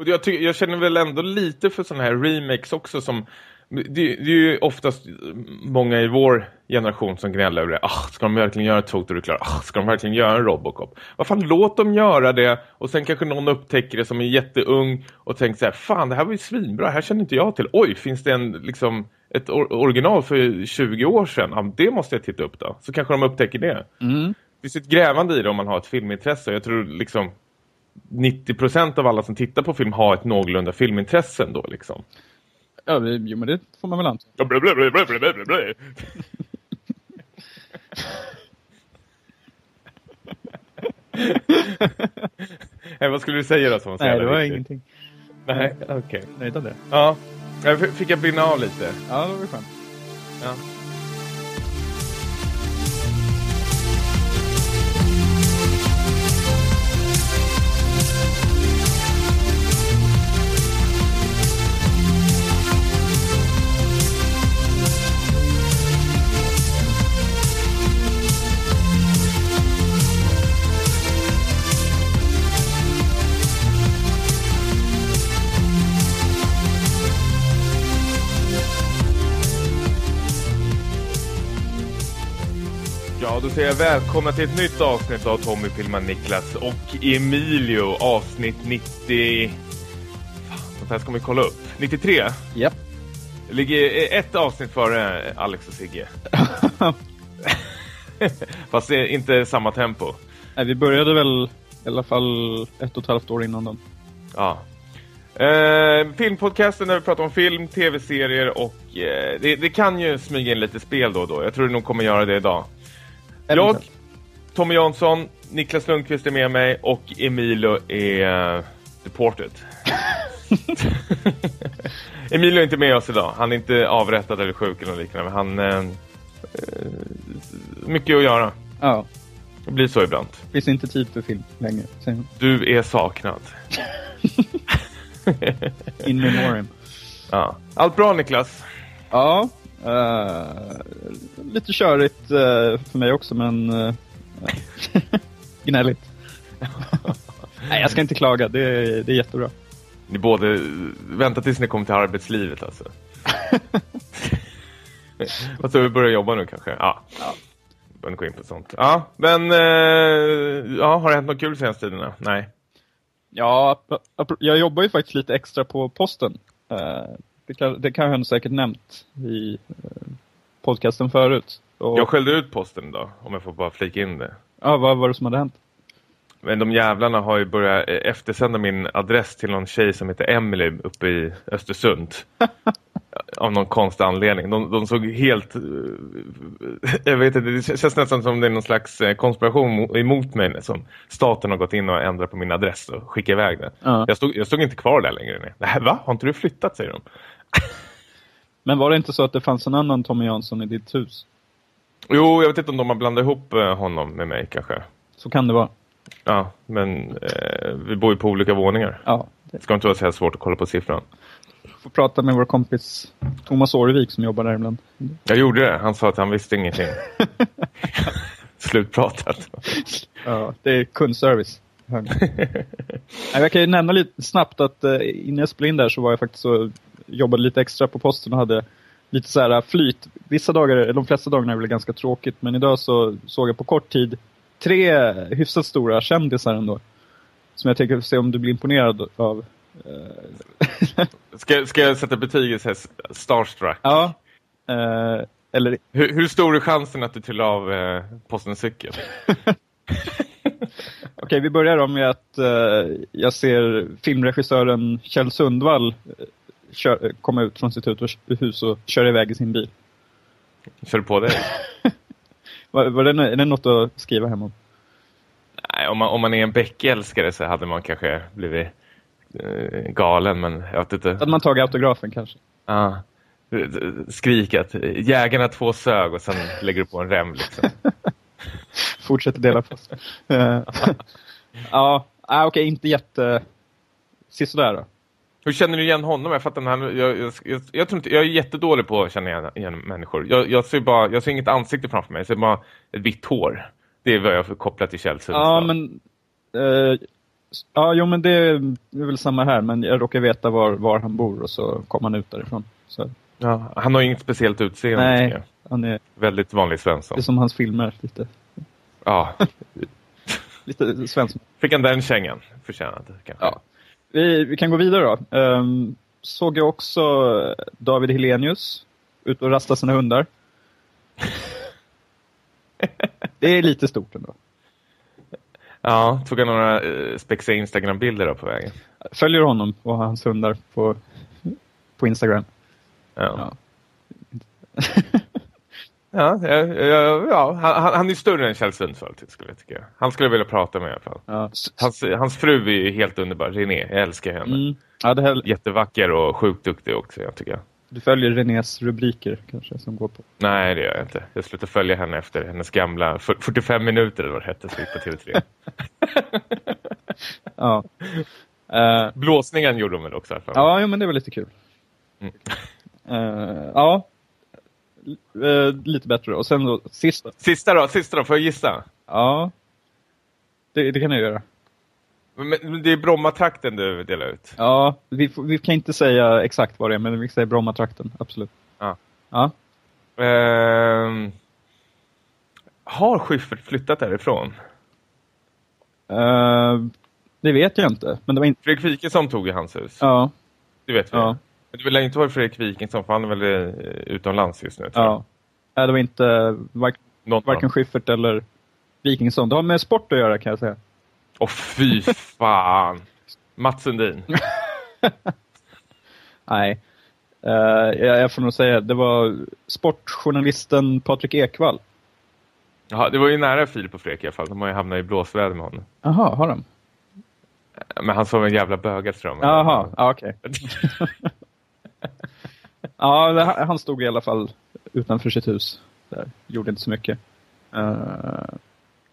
Och jag, tycker, jag känner väl ändå lite för sådana här remakes också som... Det, det är ju oftast många i vår generation som gnäller över det. Ah, ska de verkligen göra Totally Klar? Ah, ska de verkligen göra en Robocop? Vad fan, låt dem göra det. Och sen kanske någon upptäcker det som är jätteung och tänker så här, fan det här var ju svinbra, här känner inte jag till. Oj, finns det en liksom ett or original för 20 år sedan? Ja, det måste jag titta upp då. Så kanske de upptäcker det. Mm. Det finns ett grävande i det om man har ett filmintresse. Jag tror liksom 90% av alla som tittar på film har ett någorlunda filmintresse ändå liksom. Ja, det- jo, men det får man väl anta. Nej, vad skulle du säga då som Nej, det var viktigt? ingenting. Nej, okej. Nöjd av det. Ja, fick jag brinna av lite. Ja, det var skönt. Ja. Säger jag välkomna till ett nytt avsnitt av Tommy Pillman Niklas och Emilio, avsnitt 90... Fan, sånt här ska vi kolla upp. 93? Japp. Det ligger ett avsnitt före Alex och Sigge. Fast det är inte samma tempo. Nej, vi började väl i alla fall ett och ett halvt år innan dem. Ja. Eh, filmpodcasten där vi pratar om film, tv-serier och eh, det, det kan ju smyga in lite spel då och då. Jag tror det nog kommer göra det idag. Jag. Tommy Jansson, Niklas Lundqvist är med mig och Emilio är deported. Emilio är inte med oss idag. Han är inte avrättad eller sjuk eller liknande. Men han... Eh, eh, mycket att göra. Ja, Det blir så ibland. finns inte tid för film längre. Sen Du är saknad. in memoriam. ja. Allt bra Niklas? Ja, eh, lite körigt eh, för mig också, men uh, gnälligt. Nej, jag ska inte klaga. Det är, det är jättebra. Ni både vänta tills ni kommer till arbetslivet alltså. Vad så vi börjar jobba nu kanske? Ja. Ja. Börjar gå in på sånt. Ja, men eh, ja, har det hänt något kul senaste tiderna? Nej. Ja, jag jobbar ju faktiskt lite extra på posten. Eh, det, kan, det kan jag säkert nämnt i eh, podcasten förut. Och, Jag skällde ut posten idag, om jag får bara flika in det. ja, vad var det som hade hänt? Men de jävlarna har ju börjat eh, eftersända min adress till någon tjej som heter Emily uppe i Östersund. Av någon konstig anledning. De, de såg helt... eh, Jag vet inte, det känns nästan som det är någon slags konspiration mo- emot mig. Som staten har gått in och ändrat på min adress och skickat iväg den. Ja. Jag, stod, jag stod inte kvar där längre. Nej, va? Har inte du flyttat, säger de. Men var det inte så att det fanns en annan Tommy Jansson i ditt hus? Jo, jag vet inte om de har blandat ihop eh, honom med mig kanske. Så kan det vara. Ja, men eh, vi bor ju på olika våningar. Ja, det ska inte vara så här svårt att kolla på siffran. får prata med vår kompis Thomas Årevik som jobbar där ibland. Jag gjorde det. Han sa att han visste ingenting. Slutpratat. Ja, det är kundservice. Jag kan ju nämna lite snabbt att eh, innan jag spelade in där så var jag faktiskt så jobbade lite extra på posten och hade lite så här flyt. Vissa dagar, eller de flesta dagarna är väl ganska tråkigt, men idag så såg jag på kort tid tre hyfsat stora kändisar ändå. Som jag tänker se om du blir imponerad av. Eh, Ska, ska jag sätta betyget här starstruck? ja. Eh, eller Hur, hur stor är chansen att du trillar av eh, postens cykel? Okej, vi börjar då med att eh, jag ser filmregissören Kjell Sundvall eh, kör, komma ut från sitt hus och, köra iväg i sin bil. Kör på dig? Var, var det, är det något att skriva hem om? Nej, om man, om man är en bäckälskare så hade man kanske blivit eh, galen, men jag vet inte. Hade man tagit autografen kanske? Ah. Skrik att jägarna två sög och sen lägger du på en rem liksom. Fortsätter dela post. Eh, ja, ah, okej, inte jätte... Sisådär då. Hur känner du igen honom? Jag fattar han, jag, jag, jag, jag, tror inte, jag är jättedålig på att känna igen, igen människor. Jag, jag, ser bara, jag ser inget ansikte framför mig, jag ser bara ett vitt hår. Det är vad jag får koppla till Kjell Ja, men... Eh, Ja, jo men det är väl samma här. Men jag råkar veta var, var han bor och så kom han ut därifrån. Så. Ja, han har inget speciellt utseende. Nej, han är. Väldigt vanlig Svensson. det är som hans filmer. Lite, Ja, lite Svensson. fick han den kängan. Förtjänad kanske. Ja. Vi, vi kan gå vidare då. Um, såg jag också David Helenius ut och rasta sina hundar. det är lite stort ändå. Ja, tog han några eh, spexiga Instagram-bilder på vägen? Följer honom och hans hundar på, på Instagram. Ja. Ja. Ja, ja, ja, ja. Han, han- är större än Kjell Sundsvall skulle jag tycka. Han skulle vilja prata med i alla fall. Ja. Hans, hans fru är ju helt underbar, René. Jag älskar henne. Mm. Ja, det här, Jättevacker och sjukt duktig också, jag tycker jag. du följer Renés rubriker kanske som går på. Nej, det gör jag inte. Jag slutar följa henne efter hennes gamla för- 45 minuter eller vad det hette, som gick på TV3. Ja. Eh, Blåsningen gjorde hon väl också? ja, jo, men det var lite kul. Mm. Eh, ja. Eh, lite bättre. Och sen då, sista. Sista då, sista då, får jag gissa? Ja. Det, det kan jag göra. Men det är Bromma-trakten du delar ut. Ja, vi, vi kan inte säga exakt vad det är, men vi säga Brommatrakten, absolut. Ja. Ja. Ehm, har Schyffert flyttat därifrån? Eh, det vet jag inte, men det var inte... Fredrik Wikingsson tog ju hans hus. Ja, Det vet vi. Ja. Men det vill inte vara Fredrik Wikingsson, för han är väl eh, utomlands just nu. ja. Nej, det var inte vark, Något varken Schyffert eller Wikingsson. Det har med sport att göra kan jag säga. Åh fy fan! Mats Sundin. Nej. Eh, jag, jag får nog säga, det var sportjournalisten Patrik Ekwall. Ja, det var ju nära Filip och Fredrik i alla fall. De har ju hamnat i blåsväder med honom. Jaha, har de? Men han sa en jävla bögat tror jag. Jaha, ja, okej. Ja, han stod i alla fall utanför sitt hus. Där. Gjorde inte så mycket. Eh,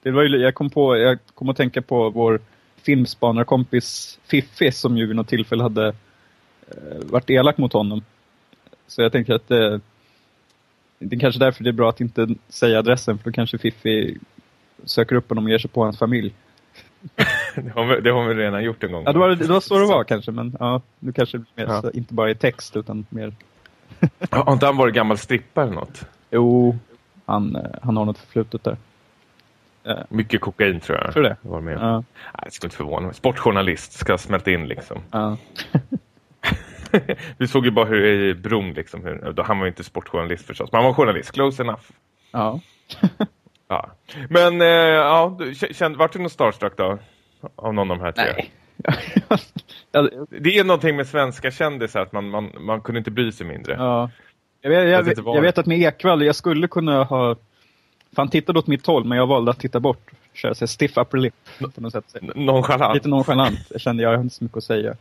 det var ju, jag, kom på, jag kom att tänka på vår filmspanarkompis Fiffi som ju vid något tillfälle hade uh, varit elak mot honom. Så jag tänker att det, det är kanske därför det är bra att inte säga adressen för då kanske Fiffi söker upp honom och ger sig på hans familj. det, har vi, det har vi redan gjort en gång. Ja, det var, det var så det var kanske, men ja, nu kanske mer, Ja. inte bara i text utan mer Har inte han varit gammal strippa eller något? Jo, han, eh, han har något förflutet där. Mycket kokain tror jag. Tror det? Var med. Ja, Nej, det skulle inte förvåna mig. Sportjournalist ska smälta in liksom. ja. Vi såg ju bara hur i Bron liksom. Hur, då, han var ju inte sportjournalist förstås. Men han var journalist. Close enough. ja. Ja. Men eh, ja, du, k- kände, vart du någon starstruck då? Av någon av de här tre? Nej. Det är någonting med svenska kändisar att man, man, man kunde inte bry sig mindre. ja. Jag, vet, jag, vet, jag vet att med Ekvall, jag skulle kunna ha... Han tittade åt mitt håll, men jag valde att titta bort. Köra här stiff upper lip på något sätt. Nonchalant. Lite nonchalant. Jag kände jag har inte så mycket att säga.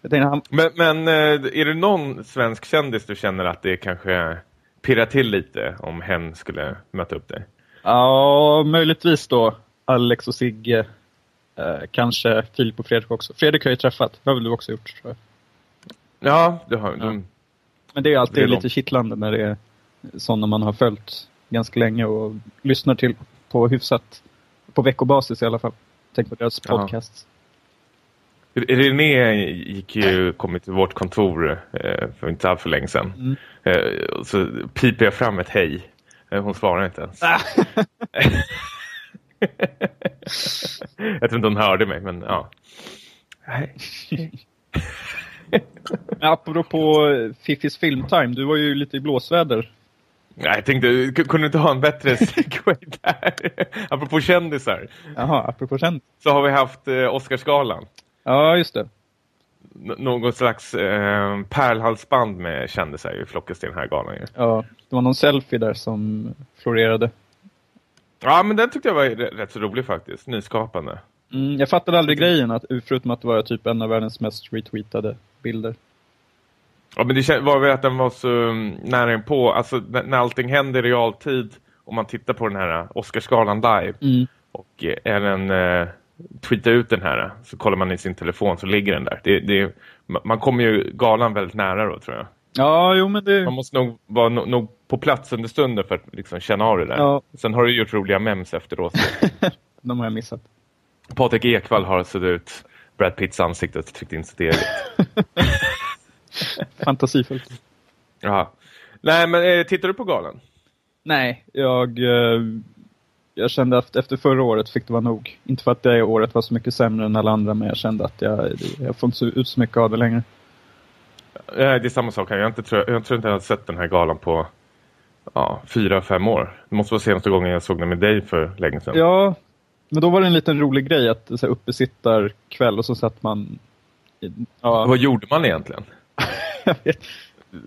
Jag han, Men, men eh, är det någon svensk kändis du känner att det kanske pirrar till lite om hen skulle möta upp dig? ja, möjligtvis då Alex och Sigge. Eh, kanske Filip och Fredrik också. Fredrik har jag ju träffat. Det har väl du också gjort, tror jag. Ja, du har, de, Men det är alltid Det är lite kittlande när det är sådana man har följt ganska länge och lyssnar till på hyfsat, på veckobasis i alla fall. Tänk på deras Ja. podcast. René gick ju, kommit till vårt kontor eh, för inte allt för länge sedan. Mm. Eh, så piper jag fram ett hej. Eh, hon svarar inte ens. jag tror inte hon hörde mig, men ja. Apropå Fiffis filmtime, du var ju lite i blåsväder. Nej, jag tänkte, kunde du inte ha en bättre segway där? Apropå kändisar. Jaha, apropå känd. Så har vi haft eh, Oscarsgalan. Ja, just det. N- någon slags eh, pärlhalsband med kändisar ju flockas till den här galan ju. Ja, det var någon selfie där som florerade. Ja, men den tyckte jag var rätt så rolig faktiskt. Nyskapande. Mm, jag fattade aldrig grejen, att, förutom att det var typ en av världens mest retweetade bilder. Ja, men det var väl att den var så mm, nära på. Alltså när, allting händer i realtid. Om man tittar på den här eh, Oscarsgalan live. Mm. Och eh, även eh, tweetar ut den här. Så kollar man i sin telefon så ligger den där. Det, det, ma- man kommer ju galan väldigt nära då tror jag. Ja, jo men det... Man måste nog vara no, nog på plats under stunden för att liksom känna av det där. Ja. Sen har du gjort roliga memes efteråt. De har jag missat. Patrik Ekvall har sett ut Brad Pitts ansikte och tryckt in sitt eget. Fantasifullt. Ja. Nej, men eh, tittar du på galan? Nej, jag, eh, jag kände att efter förra året fick det vara nog. Inte för att det året var så mycket sämre än alla andra, men jag kände att jag, jag får inte ut så mycket av det längre. det är samma sak här. Jag, inte, tror, jag tror inte jag har sett den här galan på ja, fyra, fem år. Det måste vara senaste gången jag såg den med dig för länge sedan. Ja, men då var det en liten rolig grej att så här, uppesittar kväll och så satt man... Ja. Vad gjorde man egentligen?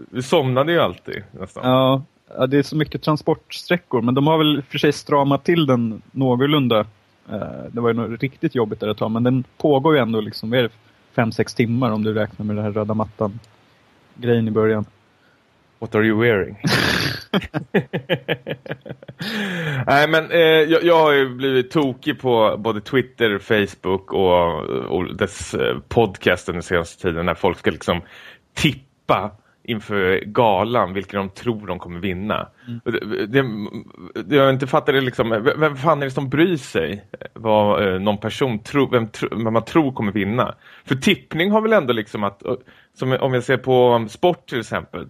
Vi somnade ju alltid nästan. Ja, ja, det är så mycket transportsträckor. Men de har väl för sig stramat till den någorlunda. Eh, det var ju nog riktigt jobbigt där ett tag. Men den pågår ju ändå liksom, är det, fem, sex timmar om du räknar med den här röda mattan grejen i början. What are you wearing? Nej men eh, jag, jag, har ju blivit tokig på både Twitter, Facebook och, och dess eh, podcast den senaste tiden när folk ska liksom tippa inför galan vilka de tror de kommer vinna. Mm. Det, det, jag inte fattar det liksom, vem fan är det som bryr sig vad eh, någon person tror, vem, vem man tror kommer vinna? För tippning har väl ändå liksom att, som om jag ser på sport till exempel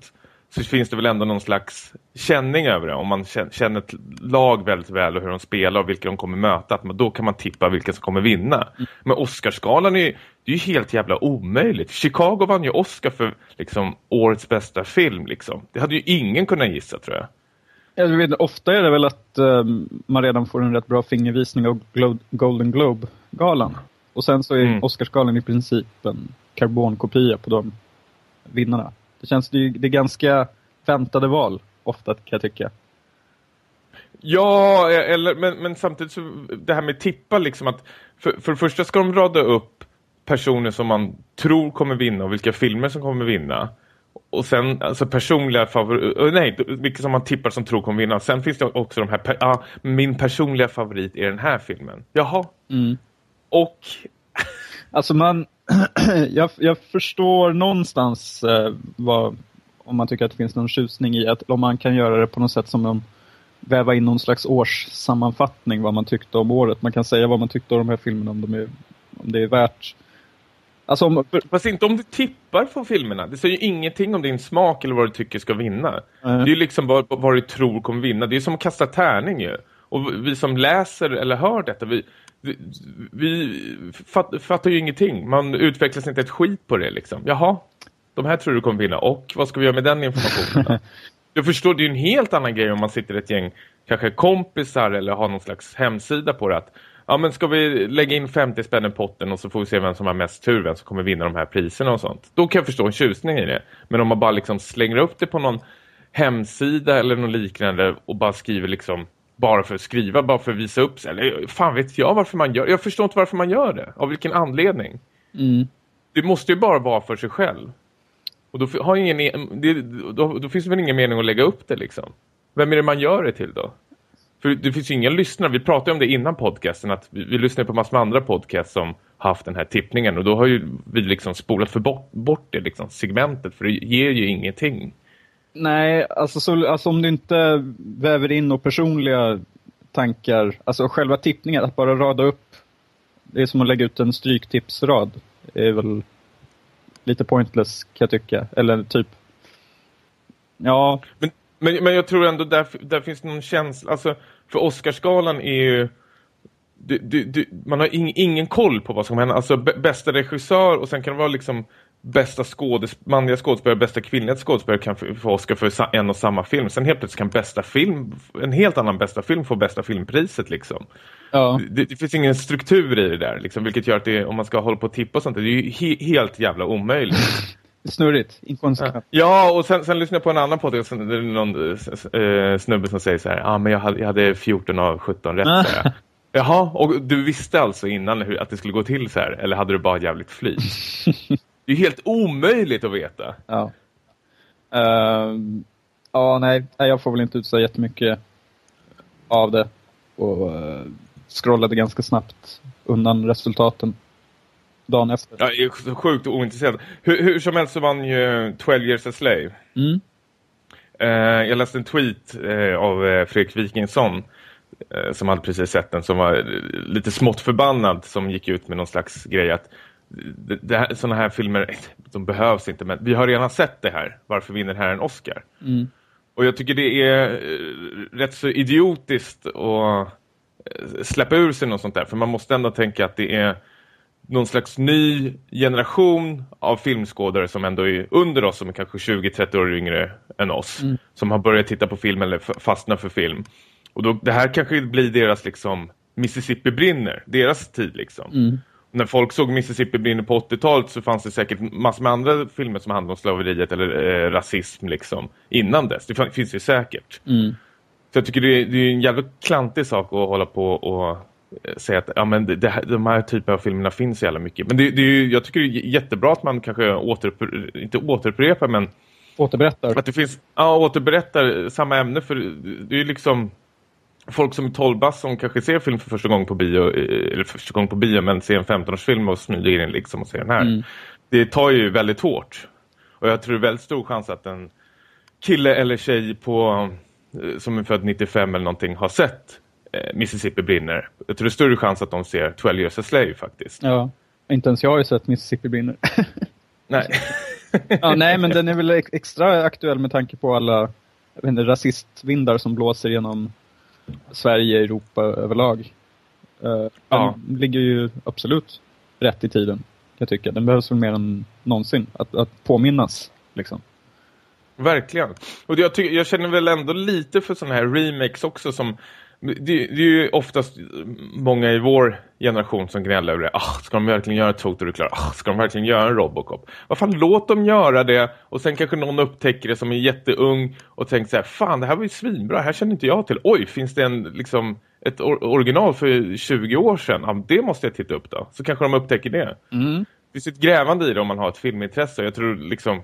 så finns det väl ändå någon slags känning över det. Om man känner ett lag väldigt väl och hur de spelar och vilka de kommer möta. Att då kan man tippa vilka som kommer vinna. Mm. Men Oscarsgalan är, det är ju helt jävla omöjligt. Chicago vann ju Oscar för liksom, årets bästa film. Liksom. Det hade ju ingen kunnat gissa tror jag. Jag vet, ofta är det väl att um, man redan får en rätt bra fingervisning av Glo Golden Globe-galan. Och sen så är mm. Oscarsgalan i princip en karbonkopia på de vinnarna. Det känns det, det är ganska väntade val ofta kan jag tycka. Ja, eller, men, men samtidigt så det här med tippa liksom att för, för det första ska de rada upp personer som man tror kommer vinna och vilka filmer som kommer vinna. Och sen alltså personliga favoriter, nej, vilka som man tippar som tror kommer vinna. Sen finns det också de här, ah, min personliga favorit är den här filmen. Jaha. Mm. Och... alltså man, jag, jag, förstår någonstans eh, vad, om man tycker att det finns någon tjusning i att om man kan göra det på något sätt som om väva in någon slags årssammanfattning vad man tyckte om året. Man kan säga vad man tyckte om de här filmerna om, de är, om det är värt. Alltså om, Fast inte om du tippar på filmerna. Det säger ju ingenting om din smak eller vad du tycker ska vinna. Mm. Det är liksom vad, vad du tror kommer vinna. Det är som att kasta tärning ju. Och vi som läser eller hör detta, vi, vi, fatt, fattar ju ingenting. Man utvecklas inte ett skit på det liksom. Jaha, de här tror du kommer vinna. Och vad ska vi göra med den informationen? Jag förstår, det är ju en helt annan grej om man sitter ett gäng kanske kompisar eller har någon slags hemsida på det. Att, ja men ska vi lägga in 50 spänn i potten och så får vi se vem som har mest tur, vem som kommer vinna de här priserna och sånt. Då kan jag förstå en tjusning i det. Men om man bara liksom slänger upp det på någon hemsida eller något liknande och bara skriver liksom bara för att skriva, bara för att visa upp sig. Eller fan vet jag varför man gör Jag förstår inte varför man gör det. Av vilken anledning. Mm. Det måste ju bara vara för sig själv. Och då, har ingen, e- det, då, då, finns det väl ingen mening att lägga upp det liksom. Vem är det man gör det till då? För det finns ju inga lyssnare. Vi pratade om det innan podcasten. Att vi, vi lyssnar på massor med andra podcasts som haft den här tippningen. Och då har ju vi liksom spolat för bort, bort det liksom, segmentet. För det ger ju ingenting. Nej, alltså, så, alltså om du inte väver in några personliga tankar. Alltså själva tippningen, att bara rada upp. Det är som att lägga ut en stryktipsrad. Det är väl lite pointless kan jag tycka. Eller typ... Ja. Men, men, men jag tror ändå där, där finns någon känsla. Alltså, för Oscarsgalan är ju... Du, du, du, man har ing, ingen koll på vad som händer. Alltså bästa regissör och sen kan det vara liksom bästa skådes, manliga skådespelare, bästa kvinnliga skådespelare kan få Oscar för en och samma film. Sen helt plötsligt kan bästa film, en helt annan bästa film få bästa filmpriset liksom. Ja. Det, det, finns ingen struktur i det där, liksom, vilket gör att det, om man ska hålla på och tippa och sånt, det är ju he, helt jävla omöjligt. Snurrigt, inkonsekvent. Ja, och sen, sen lyssnade jag på en annan podcast, det är någon äh, snubbe som säger så här, ja ah, men jag hade, jag hade 14 av 17 rätt. Ah. Jaha, och du visste alltså innan hur, att det skulle gå till så här, eller hade du bara jävligt flyt? Det är helt omöjligt att veta. Ja. Uh, ja, nej. Jag får väl inte ut så jättemycket av det. Och uh, scrollade ganska snabbt undan resultaten dagen efter. Ja, jag är sjukt ointresserad. Hur, hur som helst så vann ju 12 years a slave. Mm. Uh, jag läste en tweet uh, av uh, Fredrik Wikingsson som hade precis sett den som var lite smått förbannad som gick ut med någon slags grej att det, det här, sådana här filmer de behövs inte men vi har redan sett det här. Varför vinner här en Oscar? Mm. Och jag tycker det är eh, rätt så idiotiskt att eh, släppa ur sig något sånt där. För man måste ändå tänka att det är någon slags ny generation av filmskådare som ändå är under oss, som är kanske 20-30 år yngre än oss. Mm. Som har börjat titta på film eller fastna för film. Och då, det här kanske blir deras liksom Mississippi brinner, deras tid liksom. Mm. När folk såg Mississippi brinner på 80-talet så fanns det säkert massor med andra filmer som handlade om slaveriet eller eh, rasism liksom innan dess. Det finns ju säkert. Mm. Så jag tycker det är, det är en jävligt klantig sak att hålla på och Eh, säga att ja, men det, det, de här typerna av filmerna finns så jävla mycket. Men det, det är ju, jag tycker det är jättebra att man kanske återupprepar, inte återupprepar men återberättar. Att det finns, ja, återberättar samma ämne för det är ju liksom folk som är 12 som kanske ser film för första gången på bio eh, eller första gången på bio men ser en 15-årsfilm och smyger in liksom och ser den här. Mm. Det tar ju väldigt hårt. Och jag tror det är väldigt stor chans att en kille eller tjej på eh, som är född 95 eller någonting har sett Eh, Mississippi brinner. Jag tror det är större chans att de ser 12 years a slave faktiskt. Ja, inte ens jag har ju sett Mississippi brinner. nej. ja, nej, men den är väl extra aktuell med tanke på alla inte, rasistvindar som blåser genom Sverige, Europa överlag. Uh, den ja. ligger ju absolut rätt i tiden, jag tycker. Den behövs väl mer än någonsin att, att påminnas, liksom. Verkligen. Och jag, jag känner väl ändå lite för sådana här remakes också som det, det, är ju oftast många i vår generation som gnäller över det. Ah, ska de verkligen göra Total Recall? Ah, ska de verkligen göra en Robocop? Vad fan, låt dem göra det. Och sen kanske någon upptäcker det som är jätteung och tänker så här, fan det här var ju svinbra, här känner inte jag till. Oj, finns det en, liksom, ett or original för 20 år sedan? Ja, det måste jag titta upp då. Så kanske de upptäcker det. Mm. Det finns ett grävande i det om man har ett filmintresse. Jag tror liksom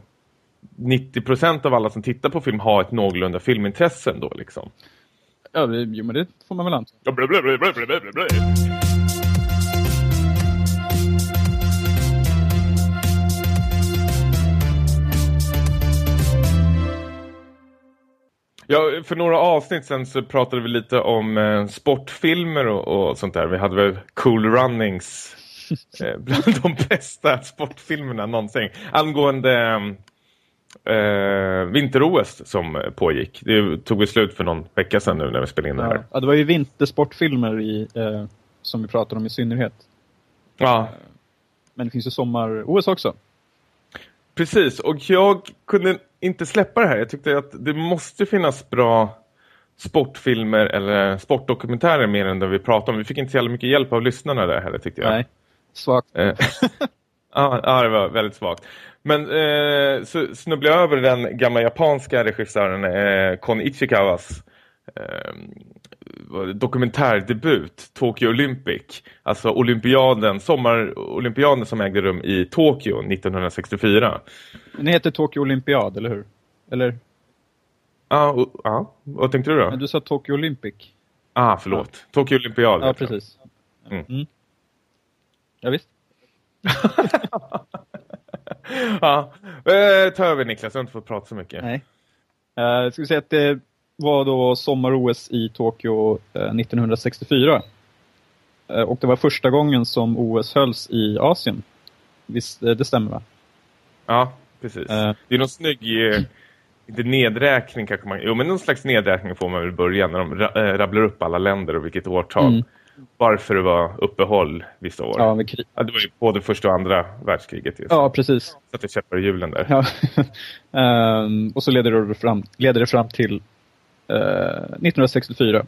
90% av alla som tittar på film har ett någorlunda filmintresse ändå liksom. Ja, jo, men det får man väl anta. Ja, för några avsnitt sen så pratade vi lite om eh, sportfilmer och, och, sånt där. Vi hade väl Cool Runnings eh, bland de bästa sportfilmerna någonsin. Angående eh, vinter-OS som pågick. Det tog vi slut för någon vecka sedan nu när vi spelade in det här. Ja, det var ju vintersportfilmer i, eh, som vi pratade om i synnerhet. Ja. Men det finns ju sommar-OS också. Precis, och jag kunde inte släppa det här. Jag tyckte att det måste finnas bra sportfilmer eller sportdokumentärer mer än det vi pratade om. Vi fick inte så jävla mycket hjälp av lyssnarna där heller tyckte jag. Nej, svagt. Eh, ja, det var väldigt svagt. Men eh, så snubblade jag över den gamla japanska regissören eh, Kon Ichikawas eh, dokumentärdebut Tokyo Olympic. Alltså olympiaden, sommarolympiaden som ägde rum i Tokyo 1964. Den heter Tokyo Olympiad, eller hur? Eller? Ja, ah, ah, vad tänkte du då? du sa Tokyo Olympic. Ah, förlåt. Ja. Tokyo Olympiad. Ja, precis. Mm. Mm. Ja, visst. ja. Eh, ta över Niklas, jag har inte fått prata så mycket. Nej. Uh, jag skulle säga att det var då sommar-OS i Tokyo uh, 1964. Uh, och det var första gången som OS hölls i Asien. Visst, det stämmer va? Ja, precis. det är någon snygg, inte nedräkning kanske man, jo men någon slags nedräkning får man väl börja när de rabblar upp alla länder och vilket årtal. Mm varför det var uppehåll vissa år. Ja, ja, det var ju både första och andra världskriget. Just. Ja, precis. Så att det käppar i hjulen där. Ja. um, och så leder det fram, leder det fram till uh, eh, 1964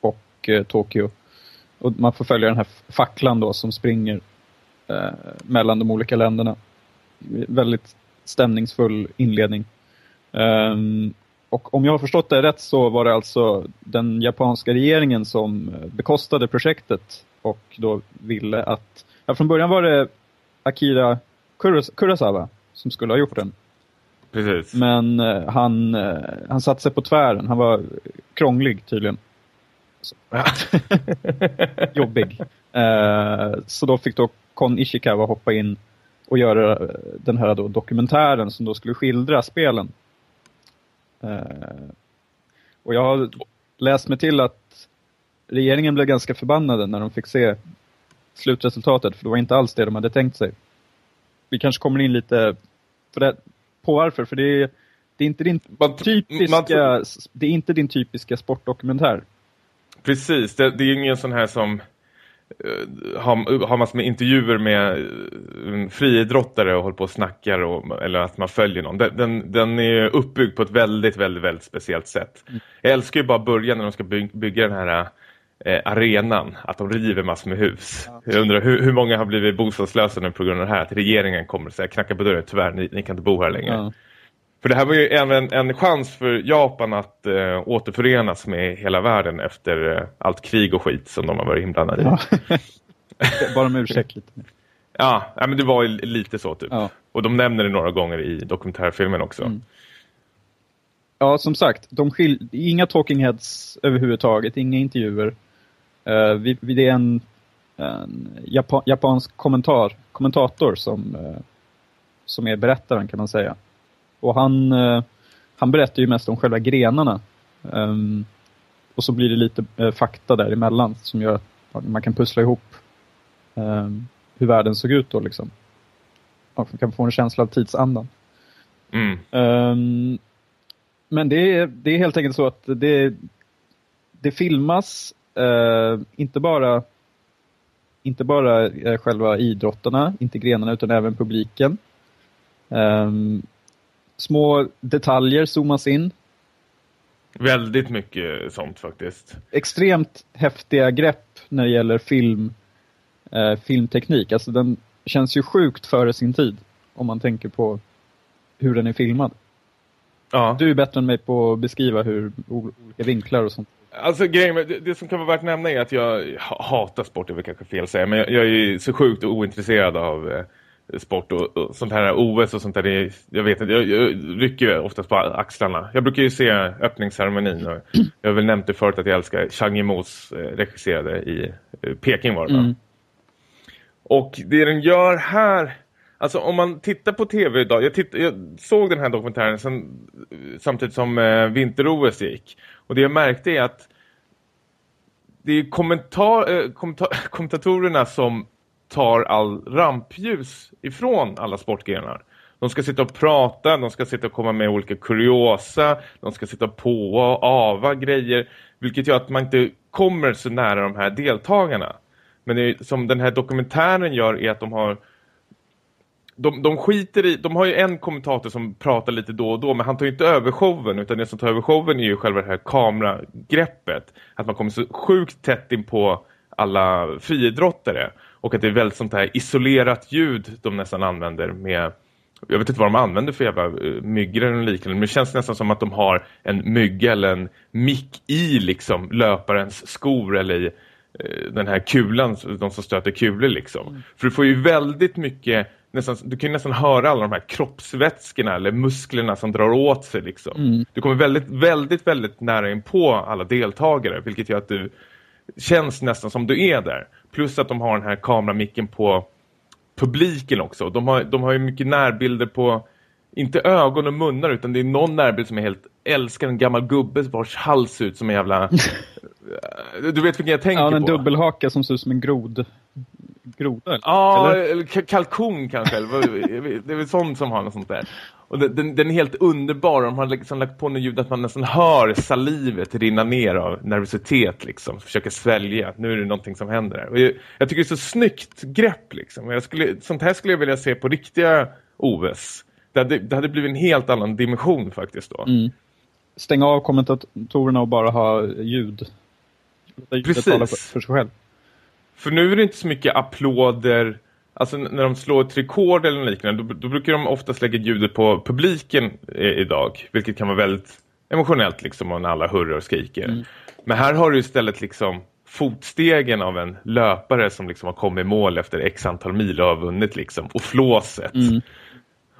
och uh, Tokyo. Och man får följa den här facklan då som springer uh, mellan de olika länderna. Väldigt stämningsfull inledning. Um, och om jag har förstått det rätt så var det alltså den japanska regeringen som eh, bekostade projektet och då ville att... Ja, från början var det Akira Kuros Kurosawa som skulle ha gjort den. Precis. Men uh, han, uh, han satte sig på tvären. Han var krånglig tydligen. Jobbig. Uh, så då fick då Kon Ishikawa hoppa in och göra den här då dokumentären som då skulle skildra spelen. Uh, och jag har läst mig till att regeringen blev ganska förbannade när de fick se slutresultatet, för det var inte alls det de hade tänkt sig. Vi kanske kommer in lite det, på varför, för det är, det är inte din Man- typiska, man det är inte din typiska sportdokumentär. Precis, det, det är ingen sån här som eh, har, har massor med intervjuer med uh, friidrottare och håller på och snackar och, eller att man följer någon. Den, den, är uppbyggd på ett väldigt, väldigt, väldigt speciellt sätt. Jag älskar ju bara början när de ska by, bygga den här eh, arenan, att de river massor med hus. Jag undrar hur, hur många har blivit bostadslösa nu på grund av det här, att regeringen kommer och säger knacka på dörren, tyvärr, ni, ni kan inte bo här längre. Ja. För det här var ju även en chans för Japan att eh, återförenas med hela världen efter eh, allt krig och skit som de har varit inblandade i. Ja, Bara om ursäkt lite. ja, men det var ju lite så typ. Ja. Och de nämner det några gånger i dokumentärfilmen också. Mm. Ja, som sagt, de skil- inga talking heads överhuvudtaget, inga intervjuer. Uh, vi, vi, det är en, en japa- japansk kommentar, kommentator som, eh, som är berättaren kan man säga. Och han, eh, han berättar ju mest om själva grenarna. Ehm, och så blir det lite eh, fakta däremellan som gör att man kan pussla ihop ehm, hur världen såg ut då liksom. Man kan få en känsla av tidsandan. Mm. Ehm, men det är, det är helt enkelt så att det, det filmas eh, inte bara inte bara själva idrottarna, inte grenarna, utan även publiken. Små detaljer zoomas in. Väldigt mycket sånt faktiskt. Extremt häftiga grepp när det gäller film, eh, filmteknik. Alltså den känns ju sjukt före sin tid. Om man tänker på hur den är filmad. Ja. Du är bättre än mig på att beskriva hur olika vinklar och sånt. Alltså grejen det, det som kan vara värt att nämna är att jag ha- hatar sport, det är väl kanske fel att säga, men jag, jag är så sjukt ointresserad av eh, sport och, och sånt här OS och sånt där. Det, jag vet inte, jag, jag rycker ju oftast på axlarna. Jag brukar ju se öppningsceremonin och jag har väl nämnt det förut att jag älskar Chang Yimous eh, regisserade i eh, Peking var det? Mm. Och det den gör här, alltså om man tittar på tv idag, jag, titt, jag såg den här dokumentären sen, samtidigt som eh, vinter-OS gick. Och det jag märkte är att det är kommentar, eh, kommentatorerna som tar all rampljus ifrån alla sportgrenar. De ska sitta och prata, de ska sitta och komma med olika kuriosa, de ska sitta på och ava grejer, vilket gör att man inte kommer så nära de här deltagarna. Men det som den här dokumentären gör är att de har de, de skiter i, de har ju en kommentator som pratar lite då och då men han tar ju inte över showen utan det som tar över showen är ju själva det här kameragreppet. Att man kommer så sjukt tätt in på alla friidrottare och att det är väldigt sånt här isolerat ljud de nästan använder med jag vet inte vad de använder för jävla uh, myggor eller liknande men det känns nästan som att de har en mygga eller en mick i liksom löparens skor eller i eh, den här kulan, de som stöter kulor liksom. För du får ju väldigt mycket, nästan, du kan ju nästan höra alla de här kroppsvätskorna eller musklerna som drar åt sig liksom. Mm. Du kommer väldigt, väldigt, väldigt nära in på alla deltagare, vilket gör att du känns nästan som du är där. Plus att de har den här kameramicken på publiken också. De har, de har ju mycket närbilder på inte ögon och munnar utan det är någon närbild som är helt älskar en gammal gubbe vars hals ut som en jävla du vet vilken jag tänker Ja, en på. dubbelhaka som ser ut som en grod. Groda? Ja, eller? eller ka- kalkon kanske. det är väl sånt som har något sånt där. Och den, den, är helt underbar. De har liksom lagt på något ljud att man nästan hör salivet rinna ner av nervositet liksom. Försöka svälja. Nu är det någonting som händer här. Och jag, jag tycker det är så snyggt grepp liksom. Jag skulle, sånt här skulle jag vilja se på riktiga OS. Det hade, det hade blivit en helt annan dimension faktiskt då. Mm. Stänga av kommentatorerna och bara ha ljud. Låta ljudet Precis. tala för, för sig själv. För nu är det inte så mycket applåder. Alltså när de slår ett rekord eller liknande, då, då brukar de oftast lägga ljudet på publiken i, idag. Vilket kan vara väldigt emotionellt liksom, när alla hurrar och skriker. Men här har du istället liksom fotstegen av en löpare som liksom har kommit i mål efter x antal mil och har vunnit liksom. Och flåset.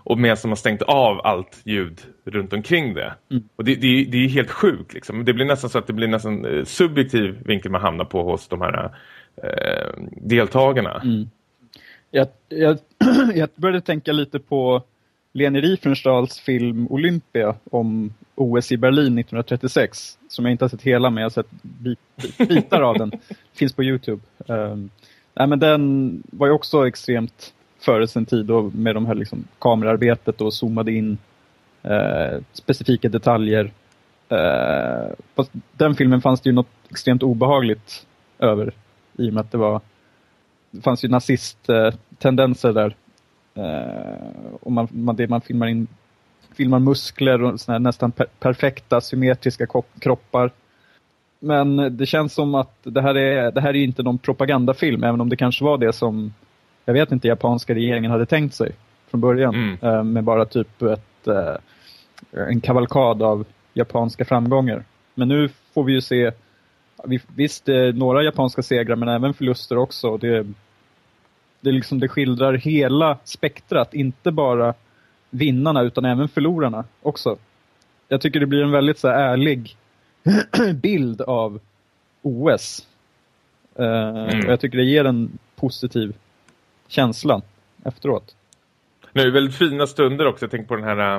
Och medan de har stängt av allt ljud runt omkring det. Och det, det, det är helt sjukt liksom. Det blir nästan så att det blir nästan eh, subjektiv vinkel man hamnar på hos de här eh, deltagarna. Jag, jag, jag började tänka lite på Leni Riefenstahls film Olympia om OS i Berlin 1936. Som jag inte har sett hela men jag har sett bit, bitar av den. Finns på Youtube. Um, nej, men den var ju också extremt före sin tid då, med de här liksom, kamerarbetet och zoomade in uh, specifika detaljer. Uh, den filmen fanns det ju något extremt obehagligt över i och med att det var det fanns ju nazisttendenser där. Uh, och man, man, det man filmar in filmar muskler och såna nästan per perfekta symmetriska kroppar. Men det känns som att det här är, det här är inte någon propagandafilm, även om det kanske var det som, jag vet inte, japanska regeringen hade tänkt sig från början. Mm. Uh, med bara typ ett, uh, en kavalkad av japanska framgångar. Men nu får vi ju se visst, några japanska segrar men även förluster också. Det, det, liksom, det skildrar hela spektrat, inte bara vinnarna utan även förlorarna också. Jag tycker det blir en väldigt så här, ärlig bild av OS. Uh, mm. och jag tycker det ger en positiv känsla efteråt. Det är väldigt fina stunder också. Jag tänker på den här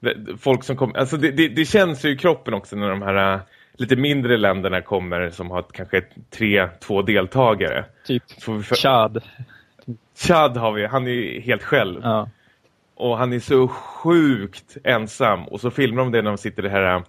äh, folk som kommer, alltså det, det, det, känns ju i kroppen också när de här lite mindre länderna kommer som har kanske tre, två deltagare. Typ för... Chad. Chad har vi, han är helt själv. Ja. Och han är så sjukt ensam. Och så filmar de det när de sitter i den här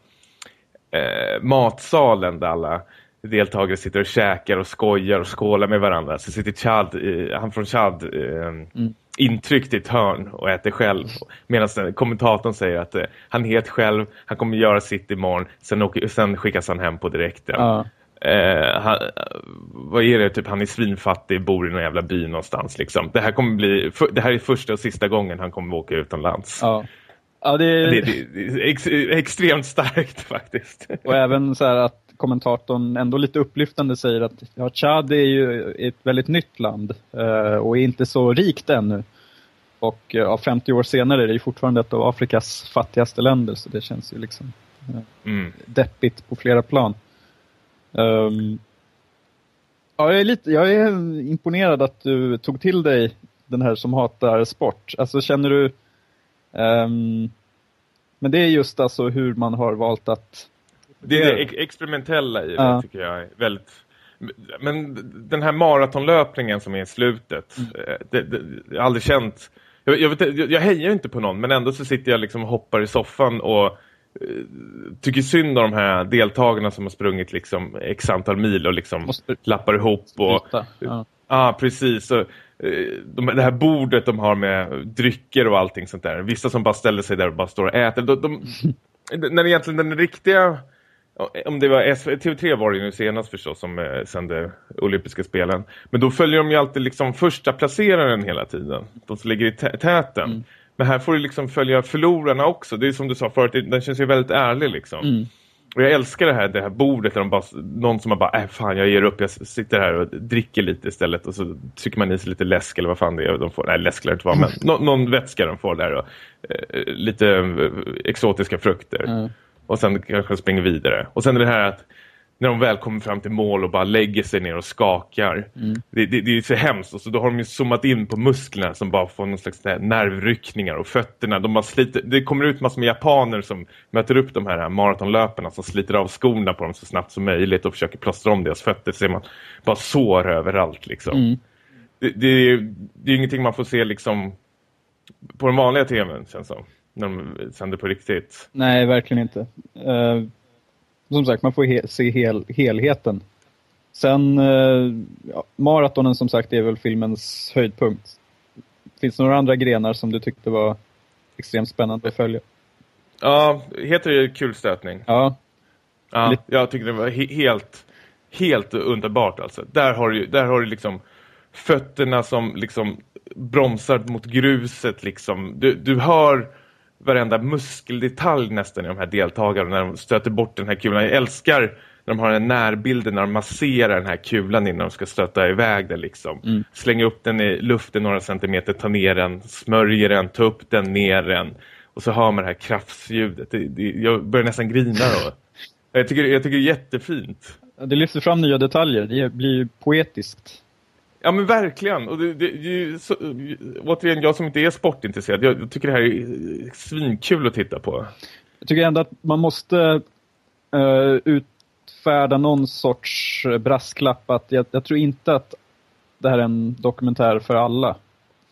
äh, matsalen där alla deltagare sitter och käkar och skojar och skålar med varandra. Så sitter Chad, eh, han från Chad eh, mm. Intryckt i ett hörn och äter själv. Medan kommentatorn säger att eh, han helt själv, han kommer göra sitt imorgon, sen, åker, sen skickas han hem på direkten. Ja. Eh, han, vad är det? Typ han är svinfattig, bor i någon jävla by någonstans. Liksom. Det här kommer bli, för, det här är första och sista gången han kommer åka utomlands. Ja. Ja, det... Det, det, det är ex, extremt starkt faktiskt. Och även så här att kommentatorn ändå lite upplyftande säger att ja, Chad är ju ett väldigt nytt land eh, och är inte så rikt ännu. Och ja, 50 år senare är det ju fortfarande ett av Afrikas fattigaste länder så det känns ju liksom eh, mm. deppigt på flera plan. Um, ja, jag, är lite, jag är imponerad att du tog till dig den här som hatar sport. Alltså känner du... Um, men det är just alltså hur man har valt att... Det är det experimentella i det ja. tycker jag är väldigt... Men den här maratonlöpningen som är i slutet, mm. Eh, det, det, jag har aldrig känt... Jag, jag, vet, jag, hejar inte på någon, men ändå så sitter jag liksom och hoppar i soffan och Eh, tycker synd om de här deltagarna som har sprungit liksom x antal mil och liksom Måste... lappar ihop och ja. ah, precis och, eh, de, det här bordet de har med drycker och allting sånt där. Vissa som bara ställer sig där och bara står och äter. De, de, när egentligen den riktiga om det var TV3 var det ju senast förstås som eh, sände olympiska spelen. Men då följer de ju alltid liksom första placeraren hela tiden. De som ligger i täten. Mm. Men här får du liksom följa förlorarna också. Det är som du sa förut, den känns ju väldigt ärlig liksom. Mm. Och jag älskar det här, det här bordet där de bara, någon som har bara, äh fan jag ger upp, jag sitter här och dricker lite istället och så trycker man i sig lite läsk eller vad fan det är de får. Nej, läsk lär det vara, men no, någon vätska de får där och eh, lite eh, exotiska frukter. Mm. Och sen kanske springer vidare. Och sen är det här att när de väl kommer fram till mål och bara lägger sig ner och skakar. Mm. Det, det, det, är så hemskt. Och så då har de ju zoomat in på musklerna som bara får någon slags nervryckningar. Och fötterna, de bara sliter, det kommer ut massor med japaner som möter upp de här maratonlöparna som sliter av skorna på dem så snabbt som möjligt och försöker plåstra om deras fötter. Så ser man bara sår överallt liksom. Mm. Det, det, det är ingenting man får se liksom på den vanliga tvn känns som. När de sänder på riktigt. Nej, verkligen inte. Uh som sagt, man får he se hel helheten. Sen, eh, ja, maratonen som sagt är väl filmens höjdpunkt. Finns det några andra grenar som du tyckte var extremt spännande att följa? Ja, heter det kulstötning? Ja. Ja, jag tycker det var he helt, helt underbart alltså. Där har du, där har du liksom fötterna som liksom bromsar mot gruset liksom. Du, du hör varenda muskeldetalj nästan i de här deltagarna när de stöter bort den här kulan. Jag älskar när de har en närbild när de masserar den här kulan innan de ska stöta iväg den liksom. Mm. Slänga upp den i luften några centimeter, ta ner den, smörjer den, ta upp den, ner den. Och så hör man det här kraftljudet. Det, det, jag börjar nästan grina då. Jag tycker, jag tycker det är jättefint. Det lyfter fram nya detaljer. Det blir poetiskt. Ja men verkligen. Och det, det, det, så, återigen, jag som inte är sportintresserad, jag tycker det här är svinkul att titta på. Jag tycker ändå att man måste uh, utfärda någon sorts brasklapp att jag, jag, tror inte att det här är en dokumentär för alla.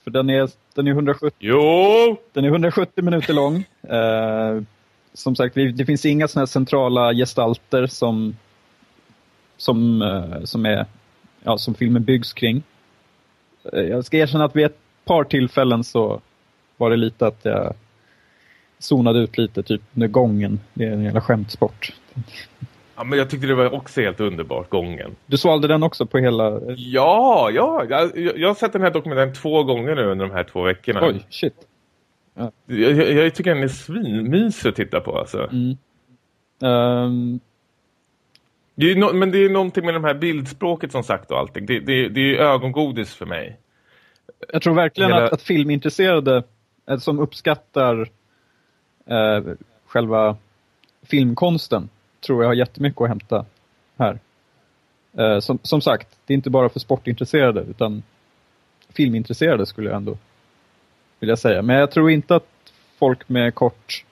För den är, den är 170, jo! Den är 170 minuter lång. Uh, som sagt, det finns inga såna centrala gestalter som, som, uh, som, är, ja, som filmen byggs kring. Jag ska erkänna att vid ett par tillfällen så var det lite att jag zonade ut lite, typ under gången. Det är en jävla skämtsport. Ja, men jag tyckte det var också helt underbart, gången. Du svalde den också på hela... Ja, ja. Jag, jag har sett den här dokumentären två gånger nu under de här två veckorna. Oj, shit. Ja. Jag, jag, jag, tycker den är svinmysig att titta på, alltså. Mm. Um... Det no, men det är någonting med de här bildspråket som sagt och allting. Det, det, det är ögongodis för mig. Jag tror verkligen Hela... att, att filmintresserade eh, som uppskattar eh, själva filmkonsten tror jag har jättemycket att hämta här. Eh, som, som sagt, det är inte bara för sportintresserade utan filmintresserade skulle jag ändå vilja säga. Men jag tror inte att folk med kort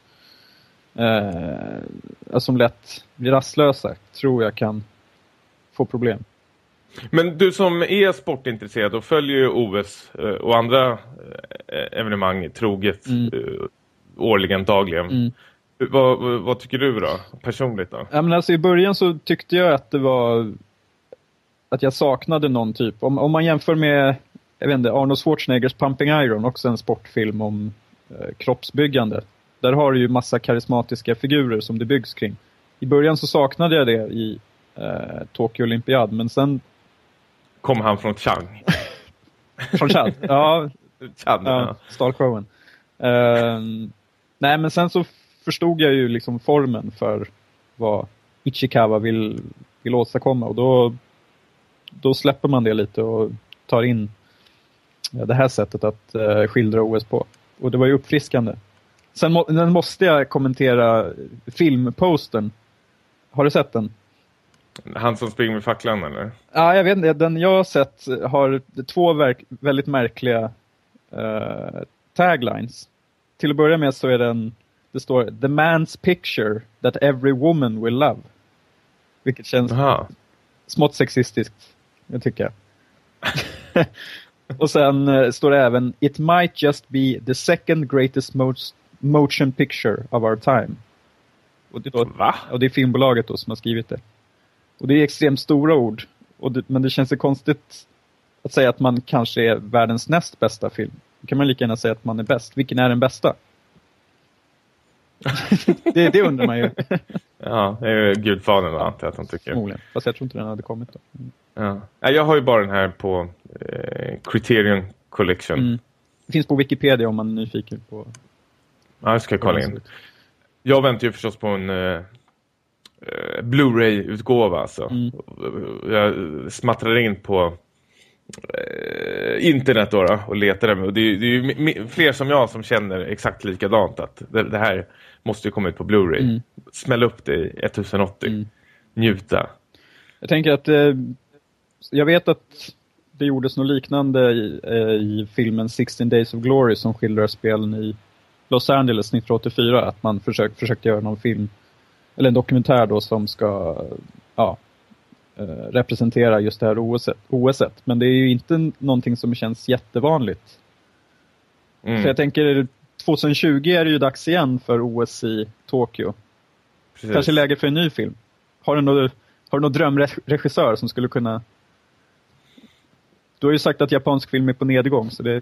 eh, som lätt blir rastlösa tror jag kan få problem. Men du som är sportintresserad och följer ju OS eh, och andra eh, evenemang troget mm. Eh, årligen, dagligen. Mm. Vad, vad, tycker du då, personligt då? Ja, men alltså, I början så tyckte jag att det var att jag saknade någon typ. Om, om man jämför med jag vet inte, Arnold Schwarzeneggers Pumping Iron, också en sportfilm om eh, kroppsbyggande. Där har du ju massa karismatiska figurer som det byggs kring. I början så saknade jag det i eh, Tokyo Olympiad, men sen... Kom han från Chang? från Chad? Ja. Chad, ja. Stalkrowen. Uh, nej, men sen så förstod jag ju liksom formen för vad Ichikawa vill, vill åstadkomma och då, då släpper man det lite och tar in det här sättet att uh, skildra OS på. Och det var ju uppfriskande. Sen må, den måste jag kommentera filmposten. Har du sett den? Han som springer med facklan eller? Ja, jag vet inte. Den jag har sett har två väldigt märkliga uh, taglines. Till att börja med så är den det står The man's picture that every woman will love. Vilket känns Aha. smått sexistiskt, jag tycker Och sen uh, står det även It might just be the second greatest most motion picture of our time. Och det, då, Va? och det är filmbolaget då som har skrivit det. Och det är extremt stora ord. Det, men det känns ju konstigt att säga att man kanske är världens näst bästa film. Då kan man lika gärna säga att man är bäst. Vilken är den bästa? det, det undrar man ju. ja, det är ju Gudfadern då, antar jag att han tycker. Förmodligen, fast jag tror inte den hade kommit då. Mm. Ja. Jag har ju bara den här på eh, Criterion Collection. Mm. Det finns på Wikipedia om man är nyfiken på... Ja, jag ska kolla in. Jag väntar ju förstås på en eh, Blu-ray-utgåva alltså. Mm. Jag smattrar in på eh, internet då, då, och letar det, är, det är ju fler som jag som känner exakt likadant att det, det här måste ju komma ut på Blu-ray. Mm. Smäll upp det i 1080. Mm. Njuta. Jag tänker att eh, jag vet att det gjordes något liknande i, eh, i filmen 16 Days of Glory som skildrar spelen i Los Angeles 1984. Att man försök, försökte göra någon film eller en dokumentär då som ska ja, eh, representera just det här OS, OS. Men det är ju inte någonting som känns jättevanligt. Mm. Så jag tänker 2020 är det ju dags igen för OS i Tokyo. Precis. Kanske läge för en ny film. Har du någon, har du någon drömregissör som skulle kunna... Du har ju sagt att japansk film är på nedgång så det...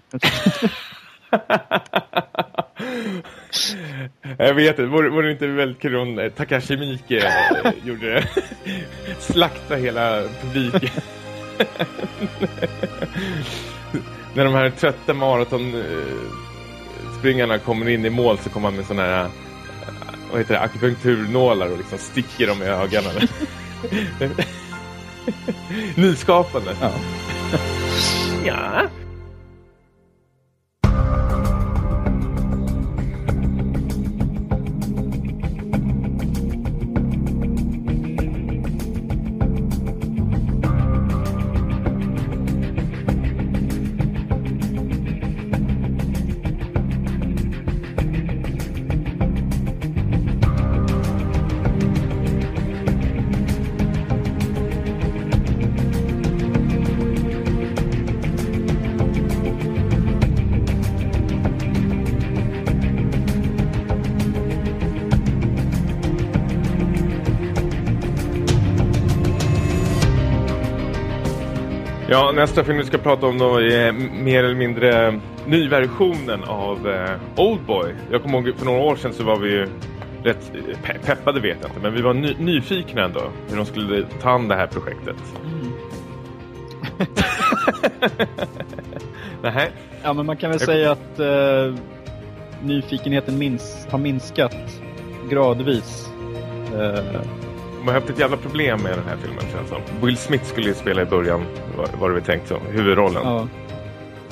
Jag vet inte, vore, vore det inte väldigt kul om eh, Takashi Miike eh, gjorde det? Slakta hela publiken. När de här trötta maratonspringarna kommer in i mål så kommer man med sådana här vad heter det, akupunkturnålar och liksom sticker dem i ögonen. Nyskapande. Ja. ja. Ja, nästa film vi ska prata om då är mer eller mindre nyversionen av eh, Oldboy. Jag kommer ihåg för några år sedan så var vi ju rätt pe peppade vet jag inte, men vi var ny nyfikna ändå hur de skulle ta an det här projektet. Mm. Nej. Ja, men man kan väl jag... säga att eh, nyfikenheten mins har minskat gradvis. Eh, de har haft ett jävla problem med den här filmen känns som. Will Smith skulle ju spela i början, var, det vi tänkt som, huvudrollen. Ja.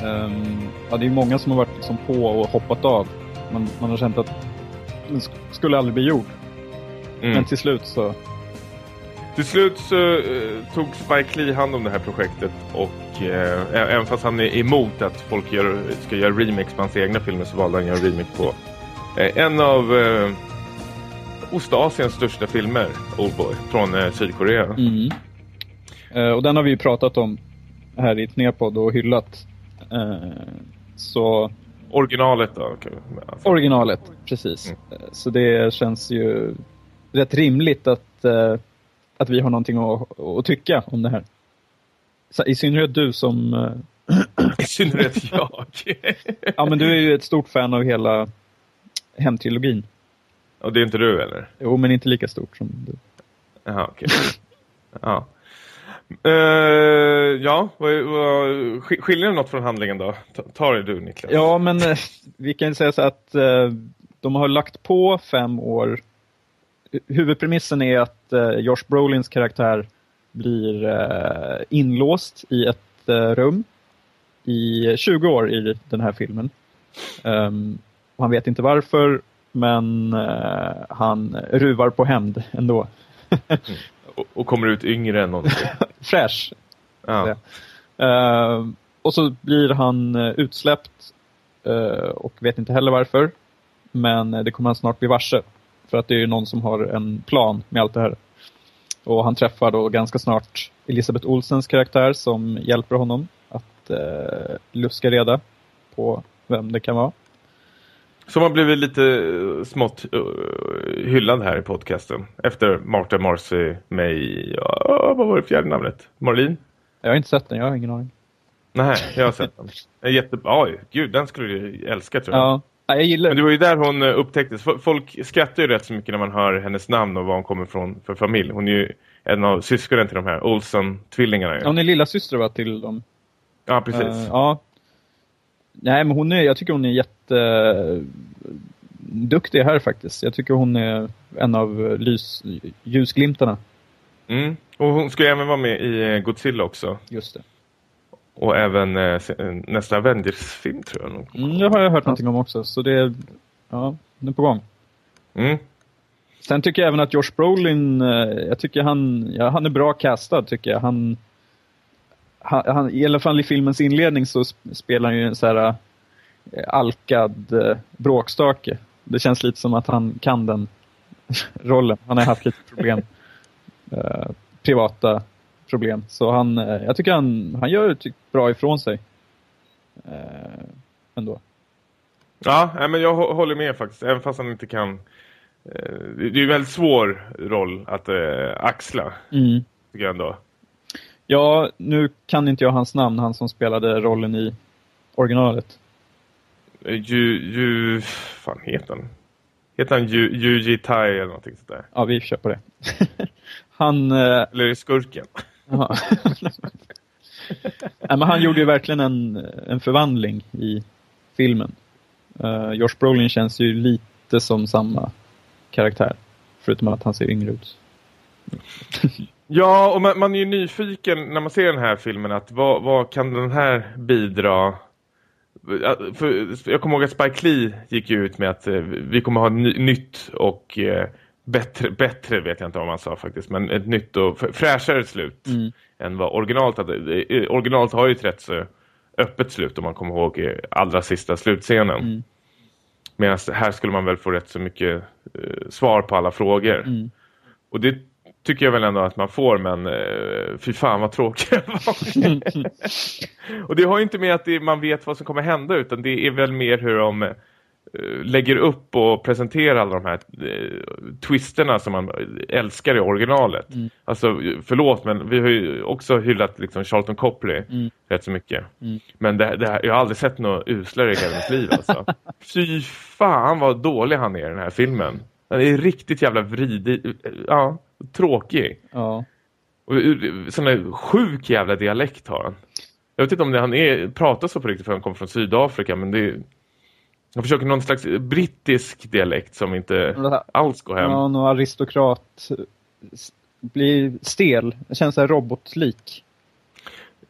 Um, ja, det är många som har varit liksom på och hoppat av. Man, man har känt att den skulle aldrig bli gjord. Mm. Men till slut så... Till slut så uh, tog Spike Lee hand om det här projektet och uh, även fast han är emot att folk gör, ska göra remakes på hans egna filmer så valde han att göra remake på uh, en av Ostasiens största filmer, Oldboy, från eh, Sydkorea. Mm. Eh, och den har vi ju pratat om här i Tnepodd och hyllat. Eh, så... Originalet då? Okay. Alltså. Originalet, precis. Mm. Eh, så det känns ju rätt rimligt att, eh, att vi har någonting att, att tycka om det här. Så, I synnerhet du som... Eh, I synnerhet jag? ja, men du är ju ett stort fan av hela hemtrilogin. Och det är inte du eller? Jo, men inte lika stort som du. Jaha, okej. Okay. ja. Uh, ja, skiljer det något från handlingen då? Ta, det du Niklas. Ja, men uh, vi kan säga så att uh, de har lagt på fem år. Huvudpremissen är att Josh Brolins karaktär blir inlåst i ett rum i 20 år i den här filmen. Um, han vet inte varför men eh, han ruvar på hämnd ändå. mm. och, och, kommer ut yngre än någonsin. Fräsch. Ja. Uh, och så blir han uh, utsläppt uh, och vet inte heller varför. Men det kommer han snart bli varse. För att det är ju någon som har en plan med allt det här. Och han träffar då ganska snart Elisabeth Olsens karaktär som hjälper honom att luska reda på vem det kan vara. Som har blivit lite eh, smått uh, hyllad här i podcasten. Efter Marta Marcy, mig, ja, vad var det fjärde namnet? Marlin? Jag har inte sett den, jag har ingen aning. Nej, jag har sett den. En jätte... Oj, gud, den skulle du älska tror jag. Ja, jag gillar Men det var ju där hon eh, upptäcktes. Folk skrattar ju rätt så mycket när man hör hennes namn och var hon kommer från för familj. Hon är ju en av syskonen till de här Olsen-tvillingarna. Ja, hon är lilla syster va, till dem. Ja, precis. Uh, ja, Nej, men hon är, jag tycker hon är jätteduktig här faktiskt. Jag tycker hon är en av lys, ljusglimtarna. Mm. Och hon ska ju även vara med i eh, Godzilla också. Just det. Och även eh, eh, nästa Avengers-film tror jag. Nog. Mm, det har jag hört någonting om också. Så det är, ja, det är på gång. Mm. Sen tycker jag även att Josh Brolin, jag tycker han, ja, han är bra castad tycker jag. Han, han, han, i alla fall i filmens inledning så spelar han ju en så här äh, alkad äh, bråkstake. Det känns lite som att han kan den rollen. Han har haft lite problem. äh, privata problem. Så han, jag tycker han, han gör typ bra ifrån sig. ändå. Ja, men jag håller med faktiskt. Även fast han inte kan... Det är en väldigt svår roll att axla. Mm. Tycker jag ändå. Ja, nu kan inte jag hans namn, han som spelade rollen i originalet. Ju, ju, fan heter han? Heter han Yuji Tai eller någonting sådär? Ja, vi kör på det. han... Eh... Eller är det skurken? ja, men han gjorde ju verkligen en, en förvandling i filmen. Uh, Josh Brolin känns ju lite som samma karaktär. Förutom att han ser yngre ut. Ja, och man, man, är ju nyfiken när man ser den här filmen att vad, vad kan den här bidra för, jag kommer ihåg att Spike Lee gick ut med att eh, vi kommer ha ny, nytt och eh, bättre, bättre vet jag inte vad man sa faktiskt, men ett nytt och fräschare slut mm. än vad originalet hade. Eh, originalet har ju ett rätt så öppet slut om man kommer ihåg allra sista slutscenen. Mm. Medan här skulle man väl få rätt så mycket eh, svar på alla frågor. Mm. Och det tycker jag väl ändå att man får, men eh, fy fan vad tråkigt Och det har ju inte med att det, man vet vad som kommer hända, utan det är väl mer hur de eh, lägger upp och presenterar alla de här eh, twisterna som man älskar i originalet. Mm. Alltså, förlåt, men vi har ju också hyllat liksom Charlton Copley Mm. rätt så mycket. Mm. Men det, det här, jag har aldrig sett något uslare i hela mitt liv alltså. Fy fan vad dålig han är i den här filmen. Han är riktigt jävla vridig, ja, tråkig. Ja. Och sån där sjuk jävla dialekt har han. Jag vet inte om det han är, pratar så på riktigt för han kommer från Sydafrika, men det är... Han försöker någon slags brittisk dialekt som inte alls går hem. Ja, någon aristokrat blir stel. Det känns så här robotlik.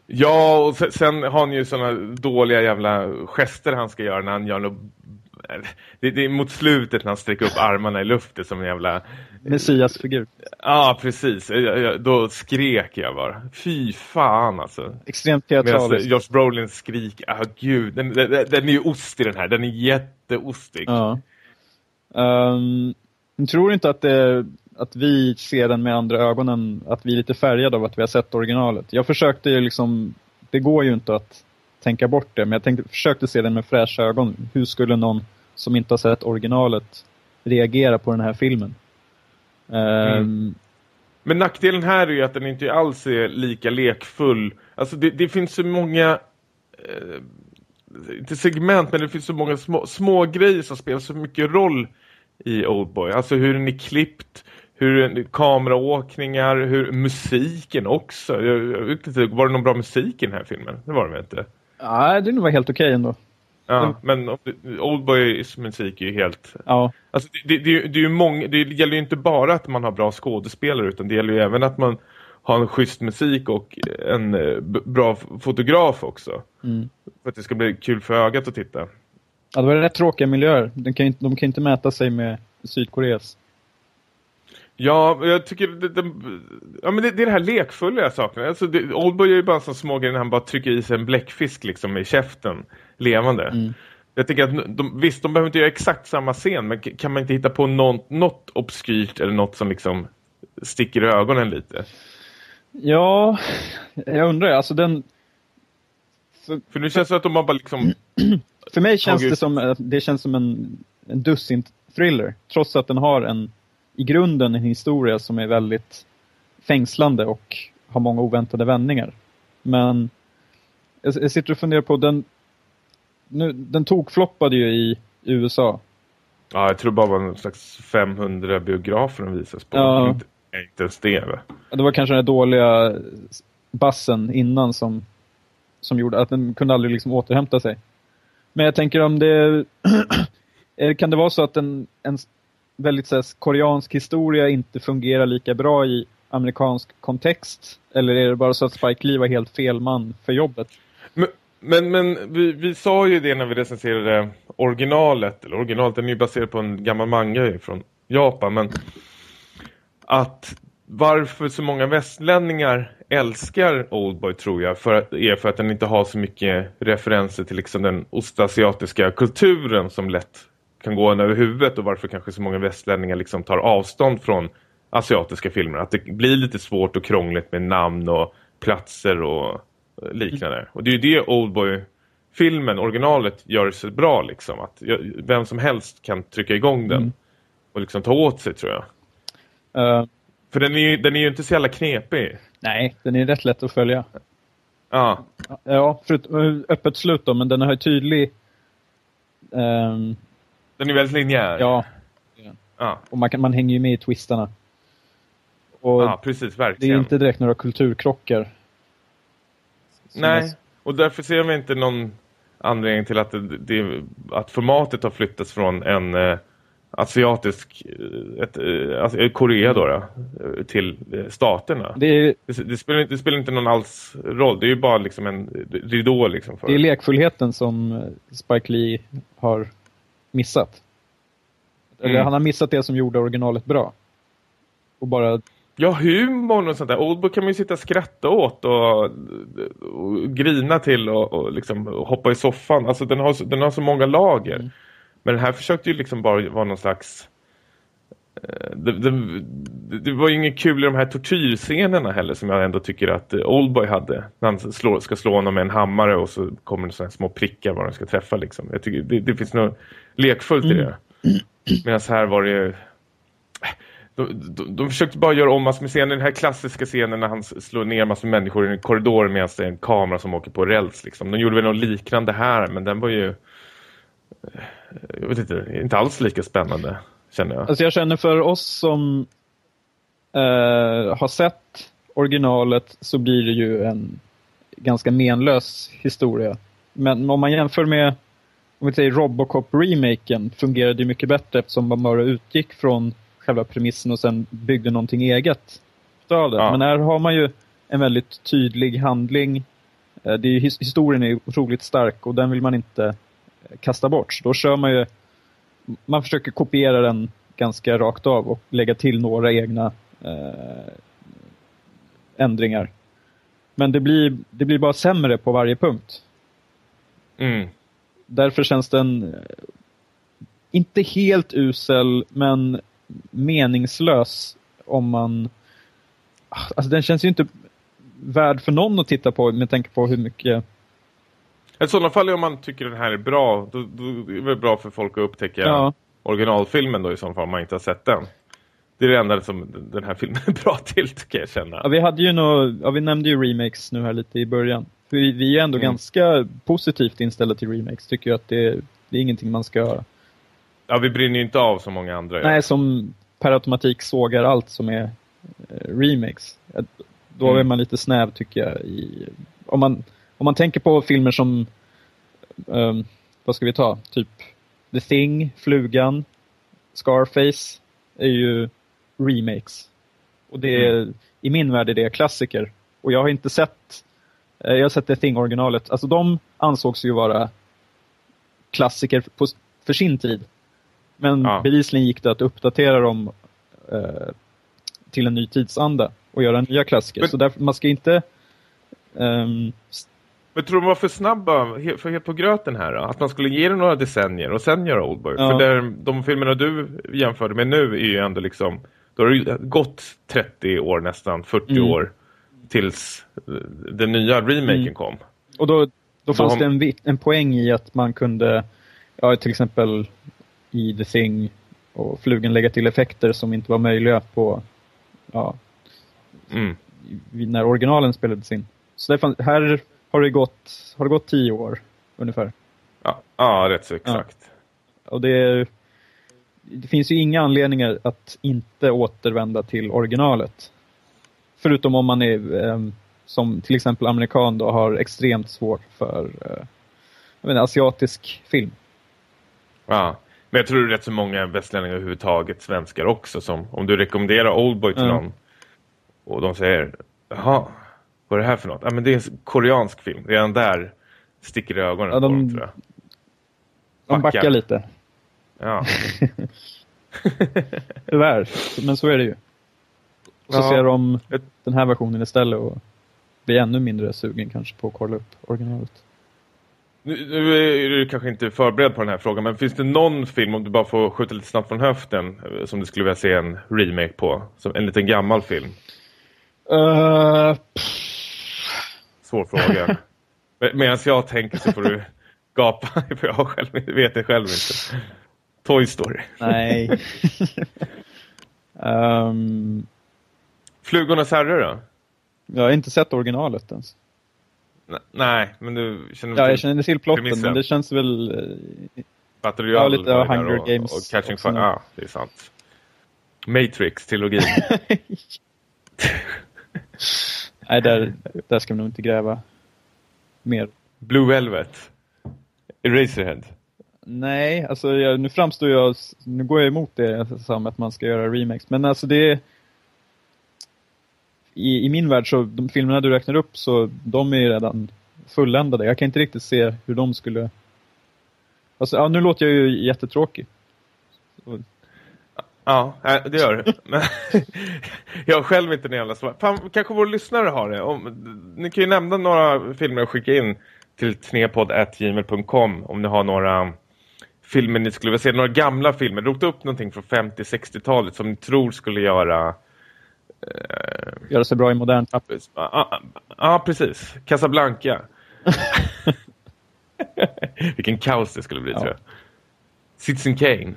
Ja, och sen, sen har han ju såna dåliga jävla gester han ska göra när han gör något... Det, det är mot slutet när han sträcker upp armarna i luften som en jävla... Messias-figur. Ja, precis. Jag, jag, då skrek jag bara. Fy fan alltså. Extremt Medan teatralisk. Josh Brolin skrik, ah gud, den, den, den är ju ost i den här, den är jätteostig. Ja. Um, jag tror inte att, det, att vi ser den med andra ögon än att vi är lite färgade av att vi har sett originalet. Jag försökte ju liksom, det går ju inte att tänka bort det, men jag tänkte, försökte se den med fräscha ögon. Hur skulle någon som inte har sett originalet reagera på den här filmen? Ehm, Men nackdelen här är ju att den inte alls är lika lekfull. Alltså det, det finns så många, eh, inte segment, men det finns så många små, små grejer som spelar så mycket roll i Oldboy. Alltså hur den är klippt, hur kameraåkningar, hur musiken också. Jag, jag vet inte, var det någon bra musik i den här filmen? Det var det väl inte? Nej, det var helt okej ändå. Ja, men Oldboys musik är ju helt... Ja, Alltså det, det, det, är ju många, det gäller ju inte bara att man har bra skådespelare utan det gäller ju även att man har en schysst musik och en eh, bra fotograf också. mm. För att det ska bli kul för ögat att titta. ja det var rätt tråkiga miljöer. De kan, inte, de kan inte mäta sig med Sydkoreas. Ja, jag tycker det, det, ja, men det, det är det här lekfulla jag saknar. Alltså det, Oldboy är ju bara sån små grej när han bara trycker i sig en bläckfisk liksom i käften, levande. Mm. Jag tycker att de, visst, de behöver inte göra exakt samma scen, men kan man inte hitta på något, något obskyrt eller något som liksom sticker i ögonen lite? Ja, jag undrar. Alltså den, För nu känns det att de bara liksom... För mig känns det som, att det känns som en, en dussin thriller. Trots att den har en, i grunden en historia som är väldigt fängslande och har många oväntade vändningar. Men jag, jag sitter och funderar på, den, nu, den tokfloppade ju i USA. Ja, jag tror bara var en slags 500 biografer den visas på. Ja. Inte, inte ens det? Det var kanske den dåliga bassen innan som, som gjorde att den kunde aldrig liksom återhämta sig. Men jag tänker om det... kan det vara så att en, en väldigt så här, koreansk historia inte fungerar lika bra i amerikansk kontext? Eller är det bara så att Spike Lee var helt fel man för jobbet? Men, men, men vi, vi sa ju det när vi recenserade originalet. Eller originalet, den är ju baserad på en gammal manga från Japan. Men att varför så många västlänningar älskar Oldboy tror jag för att, är för att den inte har så mycket referenser till liksom den ostasiatiska kulturen som lätt kan gå en över huvudet och varför kanske så många västlänningar liksom tar avstånd från asiatiska filmer. Att det blir lite svårt och krångligt med namn och platser och eh, liknande. Och det är ju det Oldboy-filmen, originalet, gör så bra liksom. Att vem som helst kan trycka igång den Mm. och liksom ta åt sig tror jag. Eh, För den är ju, den är ju inte så jävla knepig. nej, den är rätt lätt att följa. Ja, Ja, eh, öppet slut då, men den har ju tydlig... ehm, den är väldigt linjär. ja, ja, och man, kan, man hänger ju med i twistarna. Och ja precis, det är verkligen. inte direkt några kulturkrockar. Nej, är- och därför ser vi inte någon anledning till att, det, det, att formatet har flyttats från en eh, asiatisk, eh, ett, eh, eh, Korea då, då eh, till eh, staterna. Det, är, det, spelar, inte- det spelar inte någon alls roll, det är ju bara liksom en ridå liksom för det är lekfullheten som Spike Lee har missat. Eller Mm. han har missat det som gjorde originalet bra. Och bara, Ja, humorn och sånt där. Oldboy kan man ju sitta och skratta åt och, och grina till och, och liksom hoppa i soffan. Alltså den har, så- den har så många lager. Mm. Men den här försökte ju liksom bara vara någon slags... eh, Det, det, det var ju inget kul i de här tortyrscenerna heller som jag ändå tycker att eh, Oldboy hade. När han slår, ska slå honom med en hammare och så kommer det sådana små prickar var de ska träffa liksom. Jag tycker det, det finns nog lekfullt i det. Medan här var det ju... De, de, de försökte bara göra om massor med scener. Den här klassiska scenen när han slår ner massor med människor i en korridor medan det är en kamera som åker på räls. Liksom. De gjorde väl något liknande här, men den var ju... Jag vet inte, inte alls lika spännande, känner jag. Alltså jag känner för oss som eh, har sett originalet så blir det ju en ganska menlös historia. Men om man jämför med om vi säger Robocop-remaken fungerade ju mycket bättre eftersom man bara utgick från själva premissen och sen byggde någonting eget. Ja. Men här har man ju en väldigt tydlig handling. Eh, det är, historien är otroligt stark och den vill man inte eh, kasta bort. Så då kör man ju, man försöker kopiera den ganska rakt av och lägga till några egna eh, ändringar. Men det blir, det blir bara sämre på varje punkt. Mm. Därför känns den eh, inte helt usel, men meningslös om man... Alltså den känns ju inte värd för någon att titta på med tanke på hur mycket... I sådana fall om man tycker den här är bra, då, då är det väl bra för folk att upptäcka ja. originalfilmen då i så fall om man inte har sett den. Det är det enda som den här filmen är bra till, tycker jag känna. Ja, vi hade ju nå, ja, vi nämnde ju remakes nu här lite i början. Vi, vi är ändå mm. ganska positivt inställda till remakes. Tycker ju att det, det är ingenting man ska... Ja, vi brinner ju inte av som många andra. Nej, ja. som per automatik sågar allt som är eh, remakes. Då mm. är man lite snäv tycker jag. I, om, man, om man tänker på filmer som, um, vad ska vi ta? Typ The Thing, Flugan, Scarface är ju remakes. Och det är, mm. i min värld är det klassiker. Och jag har inte sett, eh, jag har sett The Thing-originalet. Alltså de ansågs ju vara klassiker på, för sin tid. Men ja. bevisligen gick det att uppdatera dem eh, till en ny tidsanda och göra nya klassiker. Men, så därför, man ska inte... Um, men tror du de var för snabba för helt på gröten här då? Att man skulle ge det några decennier och sen göra Oldboy? Ja. För där, de filmerna du jämförde med nu är ju ändå liksom... Då har det gått 30 år nästan, 40 mm. år tills eh, den nya remaken mm. kom. Och då, då fanns det en, en poäng i att man kunde, ja till exempel i The Thing och flugen lägga till effekter som inte var möjliga på, ja, mm. när originalen spelades in. Så fanns, här har det gått, har det gått tio år ungefär. Ja, ja rätt så exakt. Ja. Och det, det finns ju inga anledningar att inte återvända till originalet. Förutom om man är, eh, som till exempel amerikan då, har extremt svårt för eh, jag menar, asiatisk film. Ja, men jag tror det är rätt så många västlänningar överhuvudtaget, svenskar också, som om du rekommenderar Oldboy till mm. någon och de säger, jaha, vad är det här för något? Ja, men det är en koreansk film. Redan där sticker det ögonen ja, de, på dem, tror jag. De backar, lite. Ja. Tyvärr, men så är det ju. Så ja. ser de den här versionen istället och blir ännu mindre sugen kanske på att kolla upp originalet. Nu, nu är du kanske inte förberedd på den här frågan, men finns det någon film, om du bara får skjuta lite snabbt från höften, som du skulle vilja se en remake på? Som en liten gammal film? Uh, Svår fråga. Medan jag tänker så får du gapa, för jag själv, vet det själv inte. Toy Story. Nej. um, Flugornas herre då? Jag har inte sett originalet ens. nej, men du känner Ja, jag känner till plotten, premissen. men det känns väl... Eh, Battle ja, lite av Hunger och, Games. Och Catching Fire, ja, det är sant. Matrix-trilogin. Nej, där, där ska man nog inte gräva mer. Blue Velvet. Eraserhead. Nej, alltså jag, nu framstår jag, nu går jag emot det som att man ska göra remakes. Men alltså det i, i min värld så, de filmerna du räknar upp så de är ju redan fulländade. Jag kan inte riktigt se hur de skulle... Alltså, ja, nu låter jag ju jättetråkig. Ja, äh, det gör du. Jag har själv inte den jävla svar. Fan, kanske våra lyssnare har det. Om, ni kan ju nämna några filmer och skicka in till tnepodd.gmail.com om ni har några filmer ni skulle vilja se. Några gamla filmer. Rota upp någonting från 50-60-talet som ni tror skulle göra... Eh, göra sig bra i modern tapp. Ja, ah, precis. Casablanca. Vilken kaos det skulle bli, ja. tror jag. Citizen Kane.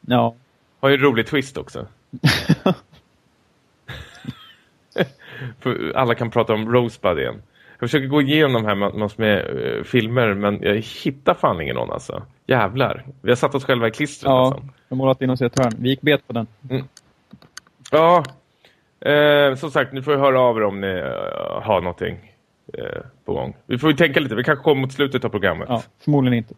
Ja. Har ju en rolig twist också. Alla kan prata om Rosebud igen. Jag försöker gå igenom här massor med uh, filmer men jag hittar fan ingen någon alltså. Jävlar. Vi har satt oss själva i klistret Ja, alltså. jag målat in oss i ett hörn. Vi gick bet på den. Ja, eh, som sagt, ni får höra av er om ni uh, har någonting eh, på gång. Vi får ju tänka lite, vi kanske kommer mot slutet av programmet. Ja, förmodligen inte.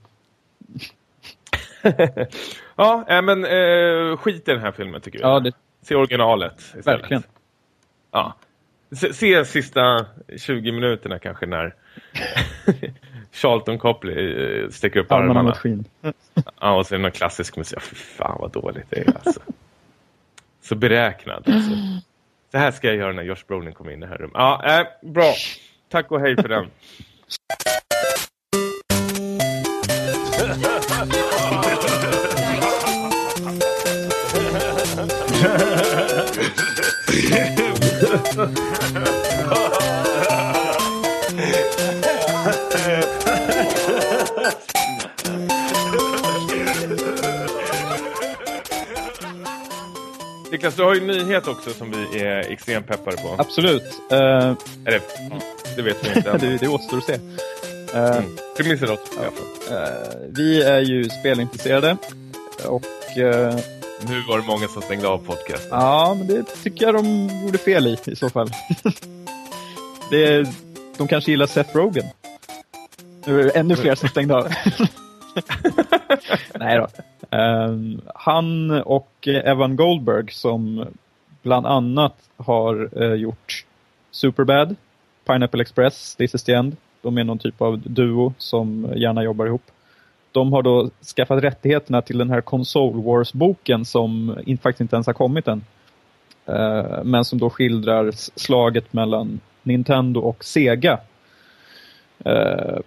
ja, äh, men eh, skit i den här filmen tycker jag. Ja, det, Se originalet istället. verkligen. Ja. Se, se sista 20 minuterna kanske när Charlton Copley eh, sticker upp Armarna armarna. Ja, och så är det någon klassisk musik. Fy fan vad dåligt det är alltså. Så beräknad alltså. Så här ska jag göra när Josh Brolin kommer in i det här rummet. Ja, äh, bra. Tack och hej för den. Niklas, du har ju en nyhet också som vi är extremt peppade på. Absolut. Uh, Eller, det vet vi inte det, det återstår att se. Uh, Mm. Premisser alla fall. uh, vi är ju spelintresserade. Och uh, Nu var det många som stängde av podcasten. ja, men det tycker jag de gjorde fel i i så fall. det, de kanske gillar Seth Rogen. Nu är det ännu fler som stängde av. Nej då. Um, han och Evan Goldberg som bland annat har uh, gjort Superbad, Pineapple Express, This is the End. De är någon typ av duo som gärna jobbar ihop. De har då skaffat rättigheterna till den här Console Wars-boken som faktiskt inte ens har kommit än. Uh, men som då skildrar slaget mellan Nintendo och Sega. Uh,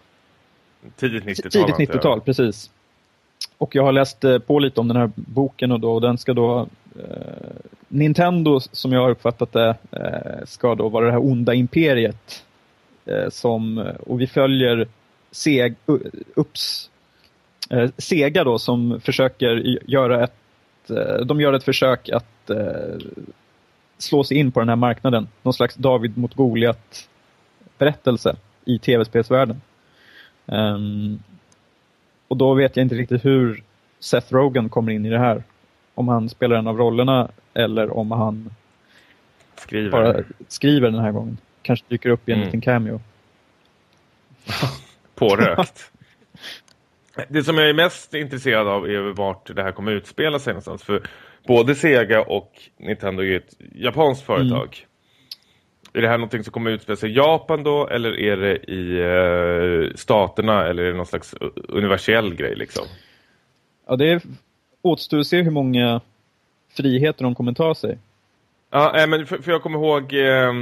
Tidigt 90-tal. Tidigt 90-tal, precis. Och jag har läst eh, på lite om den här boken och, då, och den ska då eh, Nintendo, som jag har uppfattat det, eh, ska då vara det här onda imperiet. Eh, som, eh, och vi följer Seg, ups, eh, Sega då som försöker göra ett eh, de gör ett försök att eh, slå sig in på den här marknaden. Någon slags David mot Goliat berättelse i tv-spelsvärlden. Ehm, och då vet jag inte riktigt hur Seth Rogen kommer in i det här. Om han spelar en av rollerna eller om han Skriver. bara skriver den här gången. Kanske dyker upp i en Mm. liten cameo. Pårökt. det som jag är mest intresserad av är vart det här kommer utspela sig någonstans. För både Sega och Nintendo är ett japanskt Mm. Är det här någonting som kommer utspela sig i Japan då? Eller är det i eh, staterna? Eller är det någon slags universell grej liksom? Ja, det är återstår att se hur många friheter de kommer ta sig. Ja, äh, men för, för jag kommer ihåg eh,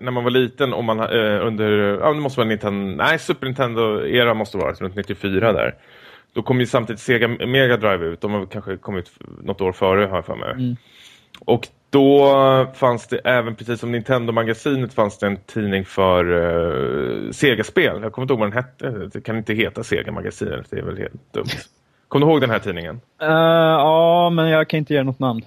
när, man var liten och man eh, under, ja det måste vara Nintendo, nej Super Nintendo-era måste vara runt 94 där. Då kom ju samtidigt Sega Mega Drive ut, de har kanske kommit något år före har jag för mig. Mm. Och då fanns det även, precis som Nintendo-magasinet, fanns det en tidning för uh, Sega-spel. Jag kommer inte ihåg vad den hette. Det kan inte heta Sega-magasinet, det är väl helt dumt. Kommer du ihåg den här tidningen? Uh, ja, men jag kan inte ge något namn.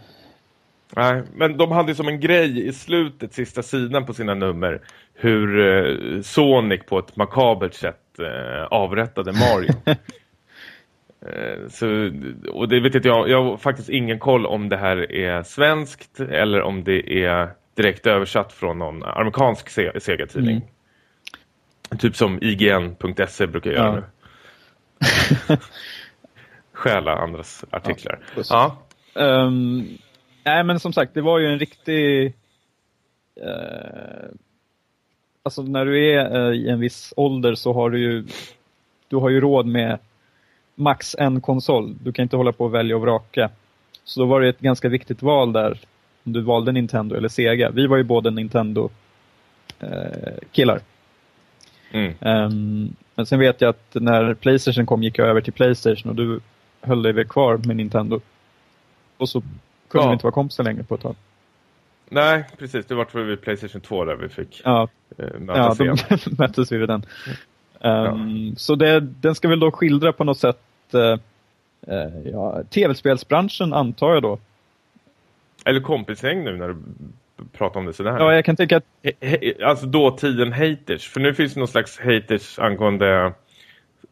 Nej, men de hade som en grej i slutet, sista sidan på sina nummer, hur uh, Sonic på ett makabert sätt avrättade Mario. Så, och det vet inte jag, jag har faktiskt ingen koll om det här är svenskt eller om det är direkt översatt från någon amerikansk se Sega-tidning. Mm. Typ som IGN.se brukar göra Ja. nu. Stjäla andras artiklar. Ja. Ja, Ehm, nej, men som sagt, det var ju en riktig... eh, alltså när du är eh, i en viss ålder så har du ju, du har ju råd med max en konsol. Du kan inte hålla på och välja och vraka. Så då var det ett ganska viktigt val där. Om du valde Nintendo eller Sega. Vi var ju båda Nintendo-killar. mm. Ehm, men sen vet jag att när Playstation kom gick jag över till Playstation och du höll dig väl kvar med Nintendo. Och så kunde Ja. vi inte vara kompisar längre på ett tag. Nej, precis. Det var vid Playstation 2 där vi fick Ja, eh, ja mötas då igen. möttes vi vid den. Ehm, Så det, den ska väl då skildra på något sätt Eh, ja, tv-spelsbranschen antar jag då. Eller kompisgäng nu när du pratar om det sådär. Ja, jag kan tänka att... He, he, alltså dåtiden haters. För nu finns det någon slags haters angående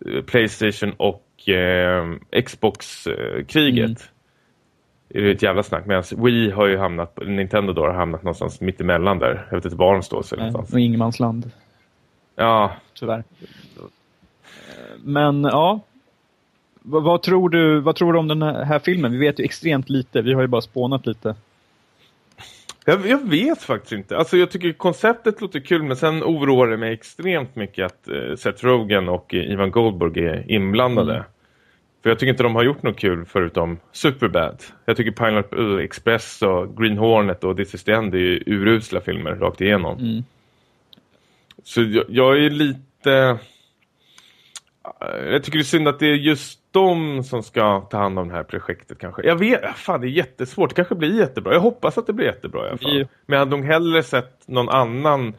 eh, Playstation och eh, Xbox-kriget. Mm. Det är ett jävla snack. Medan Wii har ju hamnat, Nintendo då har hamnat någonstans mitt emellan där. Jag vet inte var de står sig någonstans. Och ingenmansland. Ja. Tyvärr. Men ja, vad, vad, tror du, vad tror du om den här filmen? Vi vet ju extremt lite, vi har ju bara spånat lite. Jag, jag, vet faktiskt inte. Alltså jag tycker konceptet låter kul men sen oroar det mig extremt mycket att uh, Seth Rogen och uh, Ivan Goldberg är inblandade. Mm. För jag tycker inte de har gjort något kul förutom Superbad. Jag tycker Pineapple Express och Green Hornet och This is the End är ju urusla filmer rakt igenom. Mm. Så jag, jag är lite... Jag tycker det är synd att det är just de som ska ta hand om det här projektet kanske. Jag vet, fan det är jättesvårt. Det kanske blir jättebra. Jag hoppas att det blir jättebra i alla fall. Men jag hade nog hellre sett någon annan.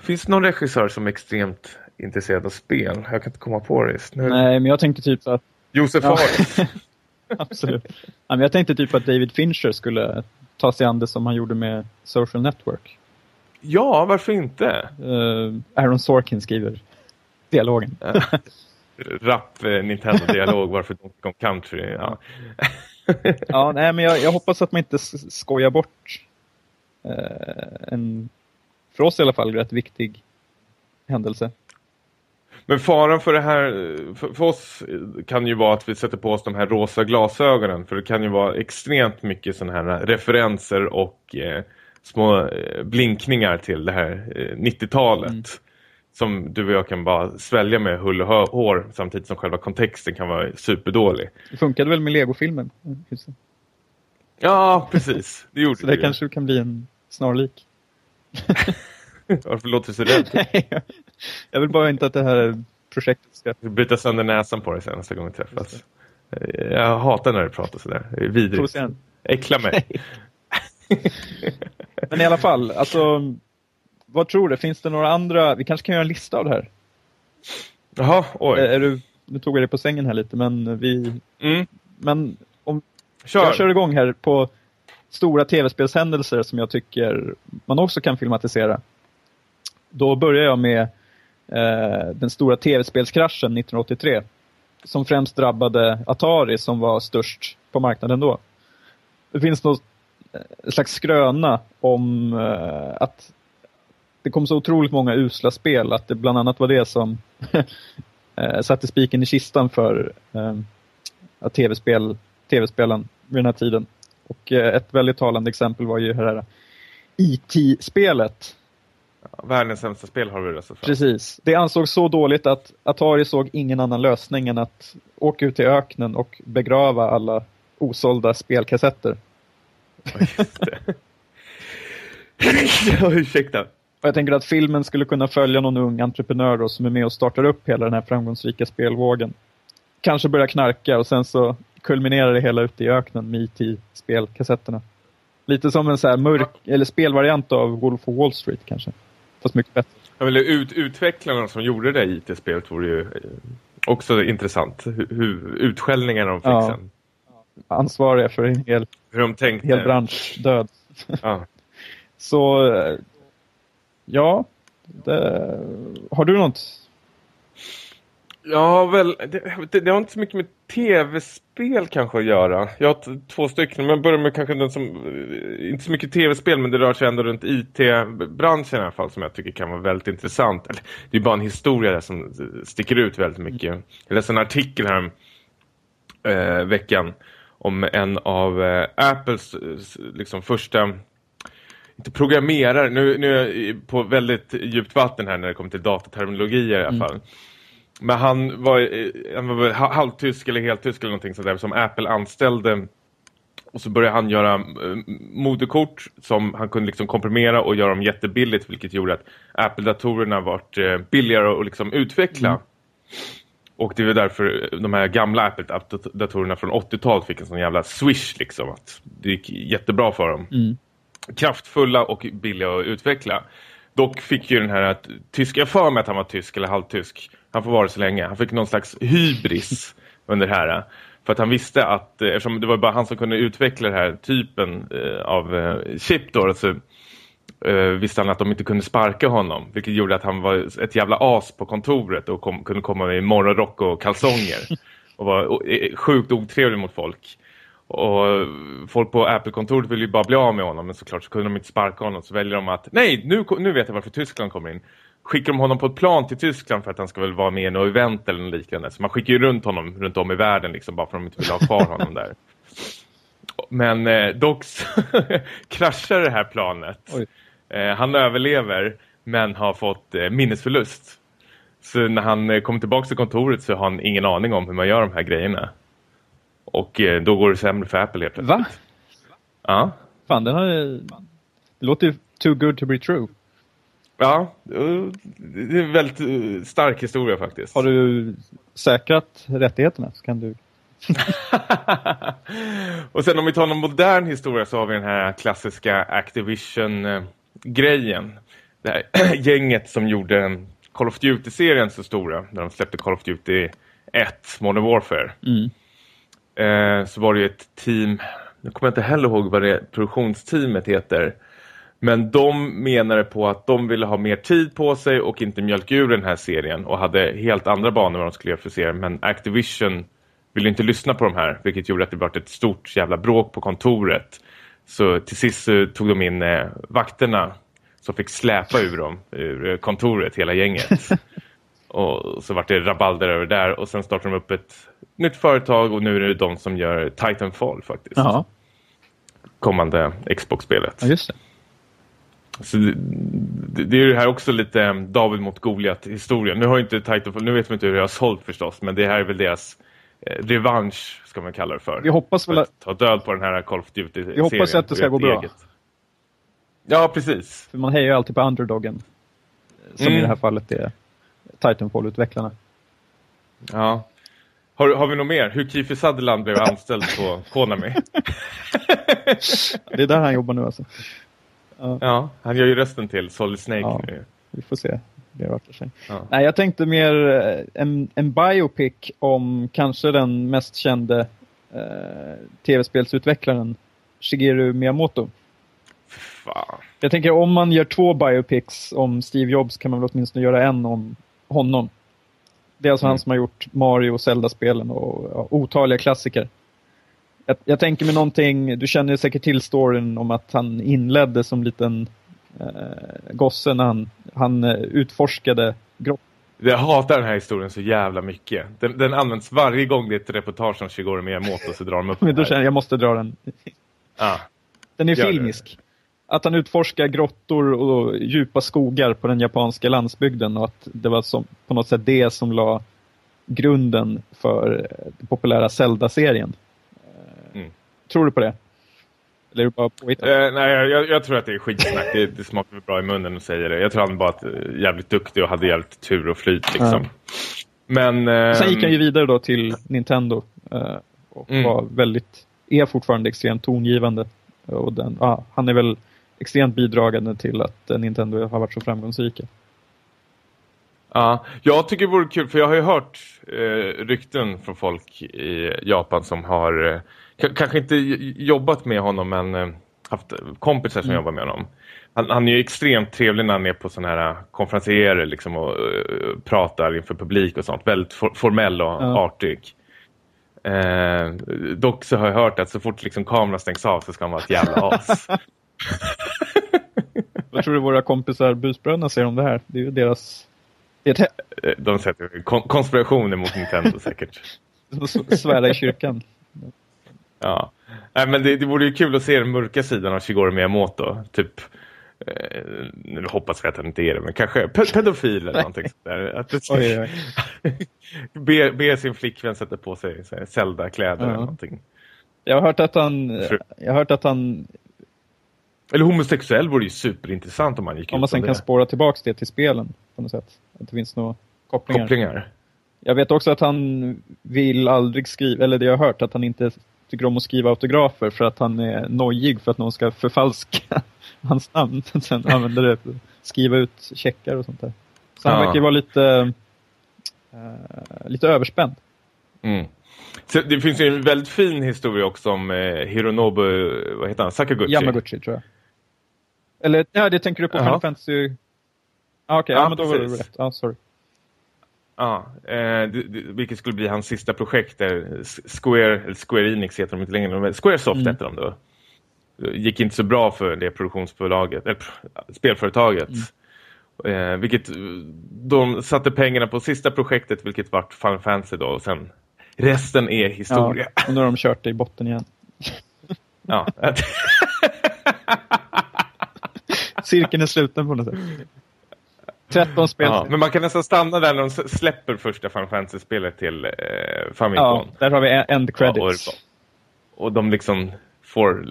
Finns det någon regissör som är extremt intresserad av spel? Jag kan inte komma på det just nu. Nej, men jag tänkte typ att... Josef ja. Absolut. Ja, men jag tänkte typ att David Fincher skulle ta sig an det som han gjorde med Social Network. Ja, varför inte? Uh, Aaron Sorkin skriver dialogen. Rapp eh, Nintendo-dialog varför Donkey Kong Country. Ja, ja nej, men jag, jag, hoppas att man inte skojar bort eh, en, för oss i alla fall, rätt viktig händelse. Men faran för det här, för, för, oss kan ju vara att vi sätter på oss de här rosa glasögonen. För det kan ju vara extremt mycket sådana här referenser och eh, små eh, blinkningar till det här eh, 90-talet. Mm som du och jag kan bara svälja med hull och hår samtidigt som själva kontexten kan vara superdålig. Det funkade väl med Lego-filmen? Ja, precis. Det gjorde så det. det kanske kan bli en snarlik. Varför låter du så rädd? jag vill bara inte att det här projektet ska... Bryta sönder näsan på dig sen nästa gång vi träffas. Jag hatar när du pratar sådär. Det är vidrigt. Äckla mig. Men i alla fall, alltså vad tror du? Finns det några andra? Vi kanske kan göra en lista av det här. Jaha, oj. Är, du, nu tog jag dig på sängen här lite, men vi... Mm. Men om kör. jag kör igång här på stora tv-spelshändelser som jag tycker man också kan filmatisera. Då börjar jag med eh, den stora tv-spelskraschen 1983. Som främst drabbade Atari som var störst på marknaden då. Det finns något eh, slags skröna om eh, att det kom så otroligt många usla spel att det bland annat var det som eh, satte spiken i kistan för eh, tv-spel, tv-spelen vid den här tiden. Och ett väldigt talande exempel var ju det här IT-spelet. Ja, världens sämsta spel har vi röstat för. Precis. Det ansågs så dåligt att Atari såg ingen annan lösning än att åka ut i öknen och begrava alla osålda spelkassetter. Ja, ursäkta. Och jag tänker att filmen skulle kunna följa någon ung entreprenör då, som är med och startar upp hela den här framgångsrika spelvågen. Kanske börja knarka och sen så kulminerar det hela ute i öknen med IT-spelkassetterna. Lite som en så här mörk, eller spelvariant av Wolf of Wall Street kanske. Fast mycket bättre. Ja, men ut, utvecklarna som gjorde det IT-spelet vore ju eh, också intressant. Hur, hur utskällningarna de fick ja. sen. Ansvariga för en hel, hur de tänkte. hel bransch död. Ja. så Ja, det, har du något? Ja, väl, det, det, det, har inte så mycket med tv-spel kanske att göra. Jag har två stycken, men jag börjar med kanske den som, inte så mycket tv-spel, men det rör sig ändå runt IT-branschen i alla fall, som jag tycker kan vara väldigt intressant. Det är bara en historia där som sticker ut väldigt mycket. Jag läste en artikel här eh, veckan om en av eh, Apples liksom första inte programmerare, nu, nu är jag på väldigt djupt vatten här när det kommer till dataterminologier i alla fall. Mm. Men han var, eh, han var halvtysk eller helt tysk eller någonting sådär som Apple anställde. Och så började han göra moderkort som han kunde liksom komprimera och göra dem jättebilligt vilket gjorde att Apple-datorerna vart äh, billigare att liksom utveckla. Mm. Och det var därför de här gamla Apple-datorerna från 80-talet fick en sån jävla swish liksom. Att det gick jättebra för dem. Mm kraftfulla och billiga att utveckla. Dock fick ju den här att tysk, jag för mig att han var tysk eller halvtysk. Han får vara så länge. Han fick någon slags hybris under det här. För att han visste att, eh, eftersom det var bara han som kunde utveckla den här typen eh, av eh, chip då, så eh, visste han att de inte kunde sparka honom. Vilket gjorde att han var ett jävla as på kontoret och kom, kunde komma i morgonrock och kalsonger. och var eh, sjukt otrevlig mot folk. Och folk på Apple-kontoret vill ju bara bli av med honom men såklart så kunde de inte sparka honom så väljer de att nej, nu, nu vet jag varför Tyskland kommer in. Skickar de honom på ett plan till Tyskland för att han ska väl vara med i något event eller liknande. Så man skickar ju runt honom runt om i världen liksom bara för att de inte vill ha kvar honom där. Men eh, dock kraschar det här planet. Eh, han överlever men har fått eh, minnesförlust. Så när han eh, kommer tillbaka till kontoret så har han ingen aning om hur man gör de här grejerna. Och eh, då går det sämre för Apple helt plötsligt. Va? Ja. Fan, den har, det låter ju too good to be true. Ja, det är en väldigt eh, stark historia faktiskt. Har du säkrat rättigheterna så kan du... och sen om vi tar någon modern historia så har vi den här klassiska Activision-grejen. Det här gänget som gjorde Call of Duty-serien så stora. När de släppte Call of Duty 1, Modern Warfare. Mm. Eh, så var det ju ett team, nu kommer jag inte heller ihåg vad det produktionsteamet heter. Men de menade på att de ville ha mer tid på sig och inte mjölka ur den här serien. Och hade helt andra banor vad de skulle göra för serien. Men Activision ville inte lyssna på de här. Vilket gjorde att det blev ett stort jävla bråk på kontoret. Så till sist tog de in eh, vakterna som fick släpa ur dem ur kontoret, hela gänget. och så var det rabalder över där. Och sen startade de upp ett nytt företag och nu är det de som gör Titanfall faktiskt. Jaha. Kommande Xbox-spelet. Ja, just det. Så det, det är ju här också lite eh, David mot Goliat historien. Nu har inte Titanfall, nu vet man inte hur det har sålt förstås, men det här är väl deras eh, revansch ska man kalla det för. Vi hoppas väl att... Ta död på den här Call of Duty-serien. Vi hoppas att det ska gå bra. Eget. Ja, precis. För man hejar ju alltid på underdogen. Som mm. i det här fallet är Titanfall-utvecklarna. Ja. Har, har vi något mer? Hur Kiefer Sutherland blev anställd på Konami? det är där han jobbar nu alltså. Ja, ja han gör ju rösten till Solid Snake ja, nu. Vi får se. Det rörter sig. Ja. Nej, jag tänkte mer eh, en, en biopic om kanske den mest kände eh, tv-spelsutvecklaren Shigeru Miyamoto. Fan. Jag tänker om man gör två biopics om Steve Jobs kan man väl åtminstone göra en om honom. Det är alltså mm. han som har gjort Mario och Zelda-spelen och ja, otaliga klassiker. Jag, jag, tänker mig någonting, du känner säkert till storyn om att han inledde som liten eh, gosse när han, han eh, utforskade grottor. Jag hatar den här historien så jävla mycket. Den, den används varje gång det är ett reportage om Shigeru Miyamoto så drar de upp då känner jag, jag måste dra den. Ah, den är filmisk. Det att han utforskar grottor och djupa skogar på den japanska landsbygden och att det var som, på något sätt det som la grunden för den populära Zelda-serien. Mm. Tror du på det? Eller är det bara påhittat? Eh, nej, jag, jag, tror att det är skitsnack. det, det smakar bra i munnen att säga det. Jag tror han var eh, jävligt duktig och hade jävligt tur och flyt liksom. Ja. Men, eh, Sen gick han ju vidare då till Nintendo eh, och mm. var väldigt, är fortfarande extremt tongivande. Och den, ah, han är väl extremt bidragande till att Nintendo har varit så framgångsrika. Ja, jag tycker det vore kul för jag har ju hört eh, rykten från folk i Japan som har kanske inte jobbat med honom men eh, haft kompisar som mm. jobbar med honom. Han, han, är ju extremt trevlig när han är på sådana här konferenser liksom, och uh, pratar inför publik och sånt. Väldigt for, formell och ja. artig. Eh, dock så har jag hört att så fort liksom kameran stängs av så ska han vara ett jävla as. Vad tror du våra kompisar busbröderna säger om det här? Det är ju deras... De kon konspirationer mot Nintendo säkert. Svära i kyrkan. Ja. Nej, men det, det vore ju kul att se den mörka sidan av Shigeru Miyamoto. Typ, eh, nu hoppas vi att han inte är det, men kanske pedofil eller någonting sådär. Att oj, oj. be, be sin flickvän sätta på sig Zelda-kläder ja. eller någonting. Jag har hört att han, jag har hört att han eller homosexuell vore ju superintressant om man gick Om man sen kan spåra tillbaka det till spelen på något sätt. Att det finns några kopplingar. kopplingar. Jag vet också att han vill aldrig skriva, eller det jag har hört, att han inte tycker om att skriva autografer för att han är nojig för att någon ska förfalska hans namn. Sen använder det skriva ut checkar och sånt där. Så ja. han verkar vara lite, uh, lite överspänd. Mm. Så det finns ju en väldigt fin historia också om eh, Hironobu, vad heter han? Sakaguchi. Yamaguchi tror jag. Eller, ja, det tänker du på. Final Fantasy... Ah, Okej, Ja, ja, men då var det rätt. Ja, sorry. Ja, eh, vilket skulle bli hans sista projekt där Square, eller Square Enix heter de inte längre, men Squaresoft Mm. hette de då. Det gick inte så bra för det produktionsbolaget, eller spelföretaget. Eh, vilket de satte pengarna på sista projektet, vilket vart Final Fantasy då, och sen resten är historia. Ja, och nu har de kört det i botten igen. Ja. Cirkeln är sluten på något sätt. 13 spel. ja, Ja, men man kan nästan stanna där när de släpper första Final Fantasy-spelet till eh, Famicom. där har vi end credits. Ja, och, och de liksom får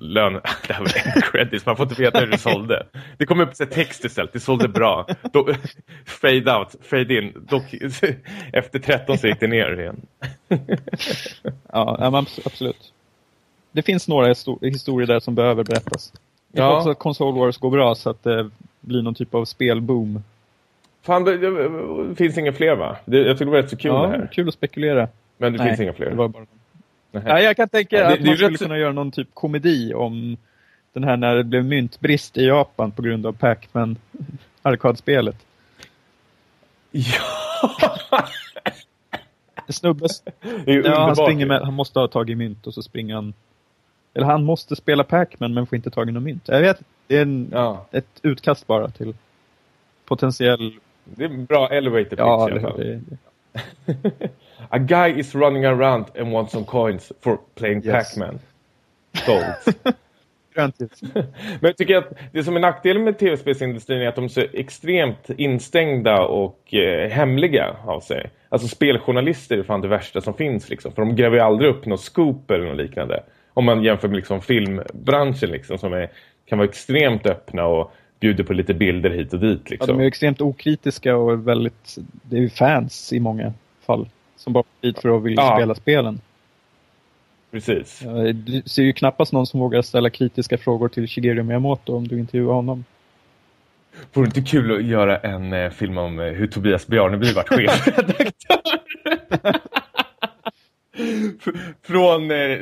lön... Det här var en credits, man får inte veta hur det sålde. Det kom upp så text istället, det sålde bra. Då, fade out, fade in. Dock, efter 13 så gick det ner igen. Ja, ja absolut. Det finns några histo- historier där som behöver berättas. Jag Ja. hoppas att Console Wars går bra så att det blir någon typ av spelboom. Fan, det, det, det finns inga fler va? Det, jag tycker det var rätt så kul ja, det här. kul att spekulera. Men det Nej, finns inga fler. Bara... Nej. Ja, jag kan tänka Ja, att man skulle rätt kunna göra någon typ komedi om den här när det blev myntbrist i Japan på grund av Pac-Man arkadspelet. Ja! Det ju ja, han, springer med, han måste ha tagit mynt och så springer han... Eller han måste spela Pac-Man men får inte tag i någon mynt. Jag vet det är en, Ja, ett utkast bara till potentiell... det är en bra elevator pitch Ja, i alla fall. det, det. A guy is running around and wants some coins for playing Yes. Pac-Man. Ljus. Men jag tycker att det som är nackdelen med tv-spelsindustrin är att de är så extremt instängda och eh, hemliga av sig. Alltså speljournalister är fan det värsta som finns liksom. För de gräver aldrig upp något scoop eller något liknande. Om man jämför med liksom filmbranschen liksom som är, kan vara extremt öppna och bjuder på lite bilder hit och dit Ja, liksom. de är extremt okritiska och väldigt... Det är ju fans i många fall. Som bara kommer dit för att vilja Ja. spela spelen. Precis. Ja, Du ser ju knappast någon som vågar ställa kritiska frågor till Shigeru Miyamoto om du intervjuar honom. Vore det inte kul att göra en eh, film om eh, hur Tobias Bjarneby vart chefredaktör? Från eh,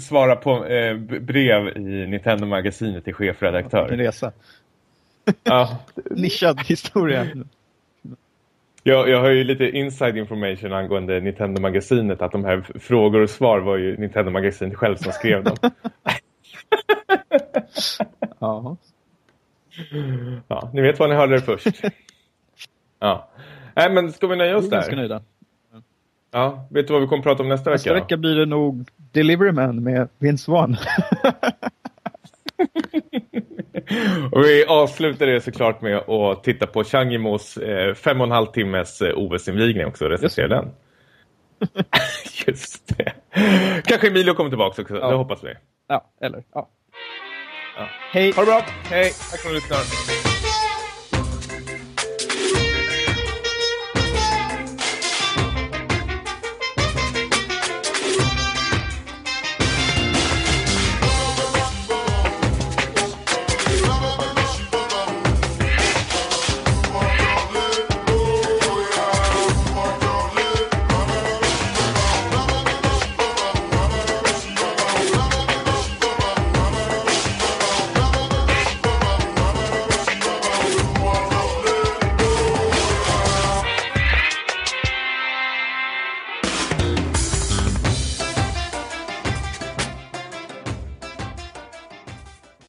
svara på eh, brev i Nintendo-magasinet till En chefredaktör. resa. Ja, Nischad historia. jag, jag har ju lite inside information angående Nintendo-magasinet att de här frågor och svar var ju Nintendo-magasinet själv som skrev dem. Ja. Ja, ni vet vad ni hörde det först. Ja. Nej, men ska vi nöja oss är ganska där? nöjda. Ja, vet du vad vi kommer prata om nästa Nästa vecka? då? vecka blir det nog Delivery Man med Vince Vaughn. Och vi avslutar det såklart med att titta på Changimos eh, fem och en halv timmes eh, OS-invigning också och recensera den. Just det. Kanske Emilio kommer tillbaka också, Ja. det hoppas vi. ja, eller ja. Ja. Hej! Ha det bra, hej, tack för att du lyssnar.